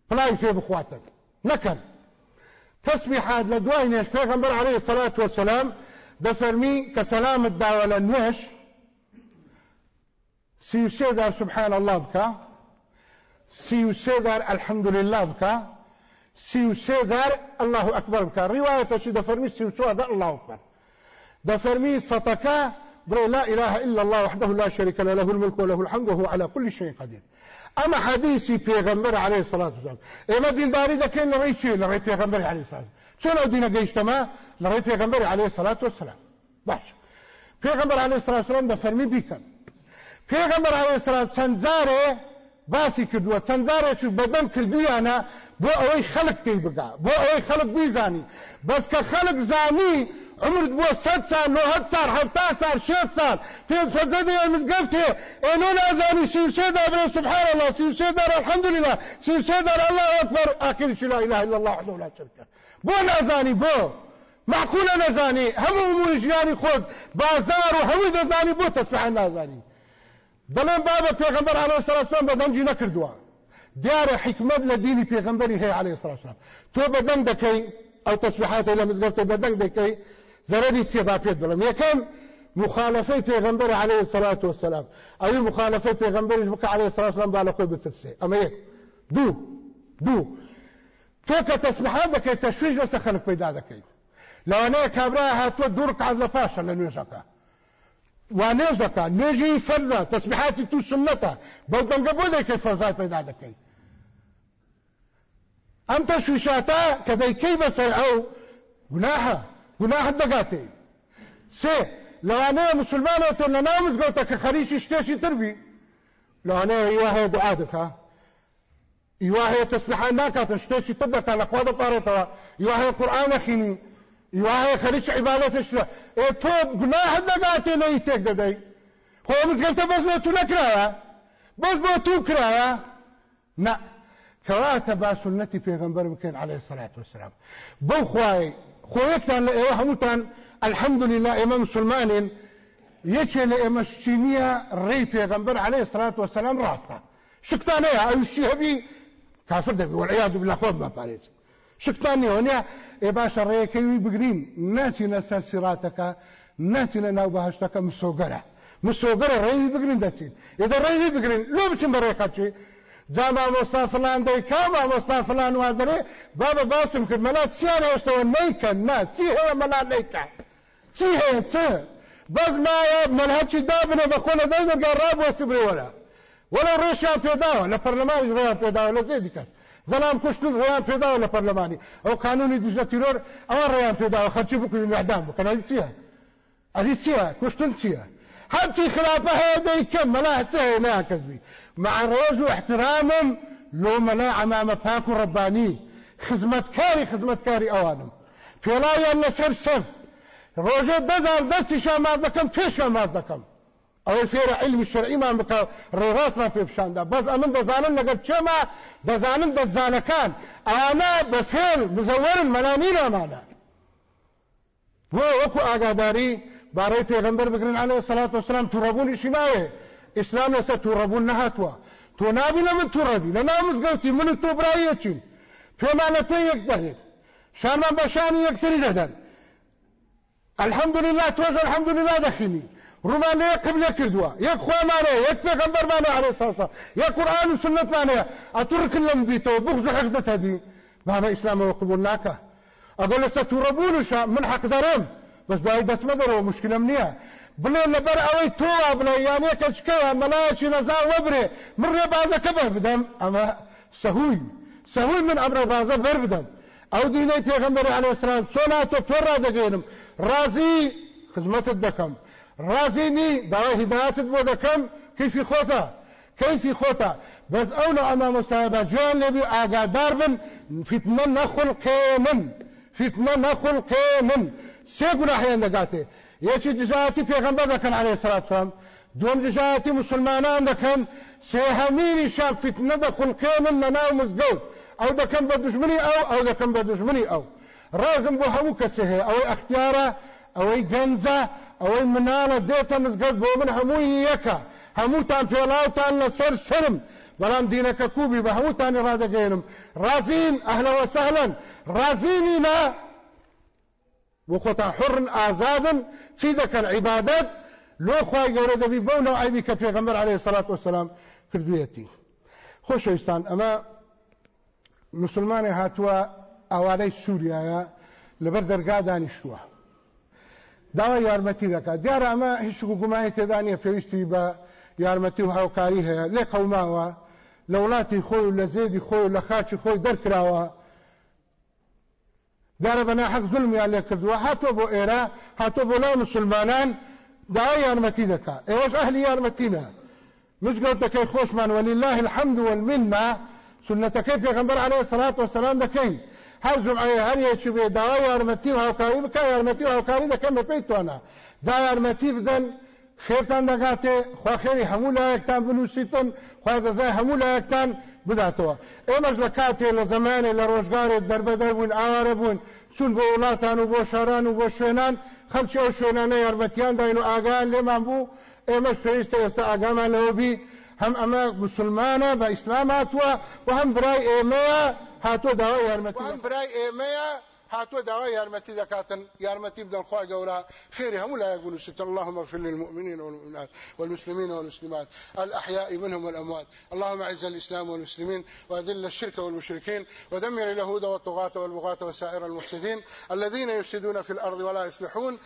پلان پێ بخواتن نەکەن تسبیحات لە دوای نوێش عليه الصلاة والسلام دەفەرمی کە سەلامت داوە لە سبحان الله بکە سی الحمد لله بکە سی الله ئەکبەر بکە ڕیواەتەشی دەفەرمی سی و الله ئەکبەر دەفەرمی سەتەکە بڕێ لا إله إلا الله وحده لا شريك له له الملك وله الحمد وهو على كل شيء قدير. أما حديثي پیغمبر عليه الصلاة والسلام. اما دینداری دکین لڕی چی لڕی پیغمبر عليه الصلاة چون أو دینە گەیشتەما لڕی پیغمبر عليه الصلاة والسلام. باش پیغمبر عليه الصلاة والسلام دەفەرمی بیکەن پیغمبر عليه الصلاة چەند جارێ باسی کردووە چەند جارێک بەدەم کردویانە بۆ ئەوەی خەڵک تێی بگا. بۆ ئەوەی خەڵک بیزانی. بەس کە خەڵک زانی عمرت بۆ سەد سال نۆهەد سال حەفتا سال شێت سال. پێنج فەرزەدەیە مزگەفتێ ئێنۆ نازانی سیوسێ دابرێ سبحان الله سیوسێ دار الحمد لله سیوسێ دار الله أكبر آخرش لا إله إلا الله وحده لا شريك له بۆ نازانی بۆ معقولە نەزانی هەموو ئوموری ژیانی خۆت بازار و هەمووی دەزانی بۆ تەسبیحان نازانی. دەڵێن بابە پێغەمبەر عليه الصلاة والسلام بەدەمجی نەکردووە دیارە حکمت لە دینی پێغەمبەری هەیە عليه الصلاة والسلام تۆ بەدەم دەکەی ئەو تەسبیحاتی لە مزگەوت بەدەنگ دەکەی با پێت بڵم یەکەم مخالفەی پێغمبەر عليه الصلاة والسلام ئەوی مخالفەی پێغمبەریش بکە عليه الصلاة والسلام با لە خۆی بترسێ. ئەمە یەک. دوو. دوو. تۆ کە تەسبیحات دەکەیت تەشویش لەسەر خەڵک پەیدا دەکەیت. لەوانەیە کابرا هاتووە دوو ڕکعات لە پاشە لە نوێژەکە. وا نێژ دەکە نێژی فەرزە تەسبیحاتی تو دەنگە بۆ دەکەی فەرزای پەیدا دەکەیت. ئەم تەشویشاتە کە دەیکەی بەسەر ئەو گوناحە. گوناحت دەگاتێ سێ لەوانەیە مسلمانەوە لە ناو مزگەوتە کە خەریکی شتێکی تربی لەوانەیە ئیوا هەیە دوعا دەکا ئیوا هەیە تەسبیحان ناکاتن شتێکی تر دەکا لە خوا دەپارێتەوە ئیوا هەیە قورئان نەخینی ئیوا هەیە خەریکی عیبادەتش لە ئێ تۆ گوناحت دەگاتێ نەی تێک دەدەی خۆ مزگەوتە بەس بۆ تو نەکرایە بەس بۆ تو کرایە نه کەواتە با سنەتی پێغەمبەر بکەین عليه الصلاة والسلام. بەو هەمووتان الحەمدلله ئێمە مسلمانین یەکێ لە ئێمە شچینیە ڕێی پێغەمبەر عليه وسلام ڕاستە شکتان هەیە ئەوشی هەبی کافر دەبی وەعیاد بلا خۆم بپارێت شکتان نیەوە نیە ئێ باشە ڕێیەکەوی بگرین ناچینە سەر سیراتەکە ناچینە ناو مسۆگەرە مسۆگەرە ڕێوی بگرین دەچین ئێدە ڕێوی بگرین لۆ بچین بە ڕێکەچی جا مامۆستا فلان دەی کا مامۆستا فلان وا دەرێ بابە باسم کرد مەلا چیان هێشتەوە نەیکەن نا چی هەیە مەلا نەیکە چی هەیە چ بەس مایە مەلهەچی دابنێ بە خۆ لەدەی دەگە ڕابوەسی برێوەرە وەڵە ڕێشیان پێداوە لە پەرلەمانی ڕێیان پێداوە لە زێدی کەس زەلام کوشتن ڕێیان پێداوە لە پەرلەمانی ئەو قانونی دژە تیرۆر ئەوە ڕێیان پێداوە خەرچی بکوین میعدام بکەن ئەلی چییە ئەلی چییە کوشتن چییە هەرچی خراپە هەیە دەیکەم مەلا چ هەیە ناکەدوی مع ڕۆژ و احترامم لۆمەلا ئەمامە پاک و ڕبانی خزمەتکاری خزمەتکاری ئەوانم. پێڵاویان لەسەر سەر. ڕۆژە بەزار دەستی شاماز دەکەم پێش شاماز دەکەم. ئەوەی فێرە علمی شەرعیمان بکە ڕێڕاستمان پێپشاندا بەس ئەمن دەزانم لەگەر چێمە؟ دەزانم دەزانەکان. ئانا بە فێل مزەوەرن مەلانینامانە بۆ وەکو ئاگاداری بارەی پێغمبەر بگرن عليه سلاات وسلام توڕەبوونی شیماوێ ئیسلام لەسەر تووڕەبوون نهاتوە تۆ نابی لە من تووڕەبی لە نامزگەوتی من برایەچین پێمان لە پێ یەک دەهێت شامان بەشانی یەکتری دەدەن الحمدلله تۆش الحمدلله دەخینی ڕوومان لە یەک قبلە کردووە یەک خۆمانەیە یەک پێغمبەرمانە عليه ساسا یەک قورآن و سنتمانەیە ئەتورکن لەم بیتەوە بغز حەق دەتەبی معنى قبول ناکە ئەگەر لەسەر تووڕەبوونشە من دەڕێم بەس دوای دەسمە دەرەوە مشکلم نییە بڵێ لەبەر ئەوەی تۆ بڵێ یانەیەکە چکەوە مەلایەکی نەزان وەبرێ من ڕێ بازەکە بەر بدەم ئەمە سەهوی سەهوی من ئەمڕێ بازە بەر بدەم ئەو دینەی پێغەمبەر علیه السلام چۆناتۆ تۆ ڕادەگەێنم ڕازی خزمەتت دەکەم ڕازی نی داوای هیدایەتت بۆ دەکەم کەیفی خۆتە كيفي خوتا؟ بس اونا امام مستعبا جوان لبي اقادار بن. فتنة نخل قيمن فتنة نخل قيمن سيقول احيان دقاتي يشي جزاتي في غنبا دكن عليه والسلام. دون جزاتي مسلمانان دكن سيهميني شاب فتنة دخل قيمن نناو مزقود أو دكن بدجمني أو أو دكن بدجمني أو. رازم بو همو كسيه أو اختياره أو جنزه أو مناله ديتا مزقود بو من همو يكا هەمووتان پێڵاوتان لەسەر شرم. بەڵام دینەکە کوبی بە هەمووتانی ڕادەگەێنم ڕازین ئەهلەوە سەهلن ڕازینینا بۆ خۆتان حڕن ئازادن چی دەکەن عیبادەت لۆ خی گەورە دەبی بەو ناو عیبی کە پێغەمبەر عليه سەلات وسلام کردوێتی. خۆشەویستان ئەمە مسلمانی هاتووە ئاوارەی سووریایە لەبەر دەرگا دانیشتووە. داوا یارمەتی دەکات دیارە ئەمە هیچ گومانی تێدا نیە پێویستی بە یارمەتی و هاوکاری هەیە. لێ قەوماوە لە وڵاتی خۆی و لە زێدی خۆی و لە خاچی خۆی دەرکراوە. دیارە بەنا حەق زلمیان لێ کردووە هاتۆ بۆ ئێرە هاتۆ بۆ لای مسلمانان داوا یارمەتی دەکات ئێوەش ئەهلی یارمەتینە مزگەوتەکەی خۆشمان ولله الحمد والمنة. سنتەکەی پێغمبەر عليه الصلاة والسلام دەکەین هەر جمعەیە هەر یەکی بێ داوا یارمەتی و هاوکاری بکە یارمەتی و هاوکاری دەکەم بە پێی تۆنە دا یارمەتی بدەن خێرتان دەگاتێ خوا خێری هەموو لایەکتان بنووسیتن خوا دەزای هەموو لایەکتان بداتەوە ئێمەش لە کاتێ لە زمانێ لە ڕۆژگارێت دەربەدەر بوون ئاوارە بوون چون بۆ وڵاتان و بۆ شاران و بۆ شوێنان خەلکی ئەو شوێنانە یارمەتیان داین و ئاگان لێمان بوو ئێمەش پێویستە ئێستا ئاگامان لەوە بی هەم ئەمە مسلمانە بە ئیسلام هاتووە و هەم برای ئێمەیە هاتۆ داوای یارمەتی برای ئێمەیە هاتو دعوة يارمتي ذكاة يارمتي بدن خوا قورا خير هم لا يقولوا ست اللهم اغفر للمؤمنين والمؤمنات والمسلمين والمسلمات. الأحياء منهم والأموات. اللهم أعز الإسلام والمسلمين وأذل الشرك والمشركين ودمر اليهود والطغاة والبغاة وسائر المفسدين الذين يفسدون في الأرض ولا يصلحون.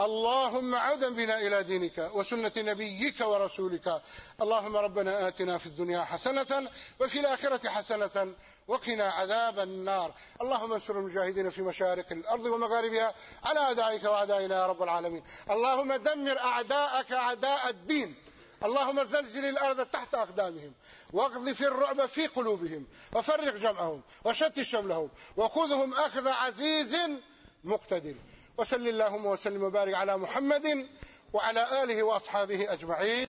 اللهم عودا بنا إلى دينك وسنة نبيك ورسولك. اللهم ربنا آتنا في الدنيا حسنة وفي الآخرة حسنة وقنا عذاب النار. اللهم انصر المجاهدين في مشارق الأرض ومغاربها. على أعدائك وأعدائنا يا رب العالمين. اللهم دمر أعداءك أعداء الدين. اللهم زلزل الأرض تحت أقدامهم. واقذف الرعب في قلوبهم. وفرق جمعهم. وشتت شملهم. وخذهم أخذ عزيز مقتدر. وسل اللهم وسلم وبارك على محمد وعلى آله وأصحابه أجمعين.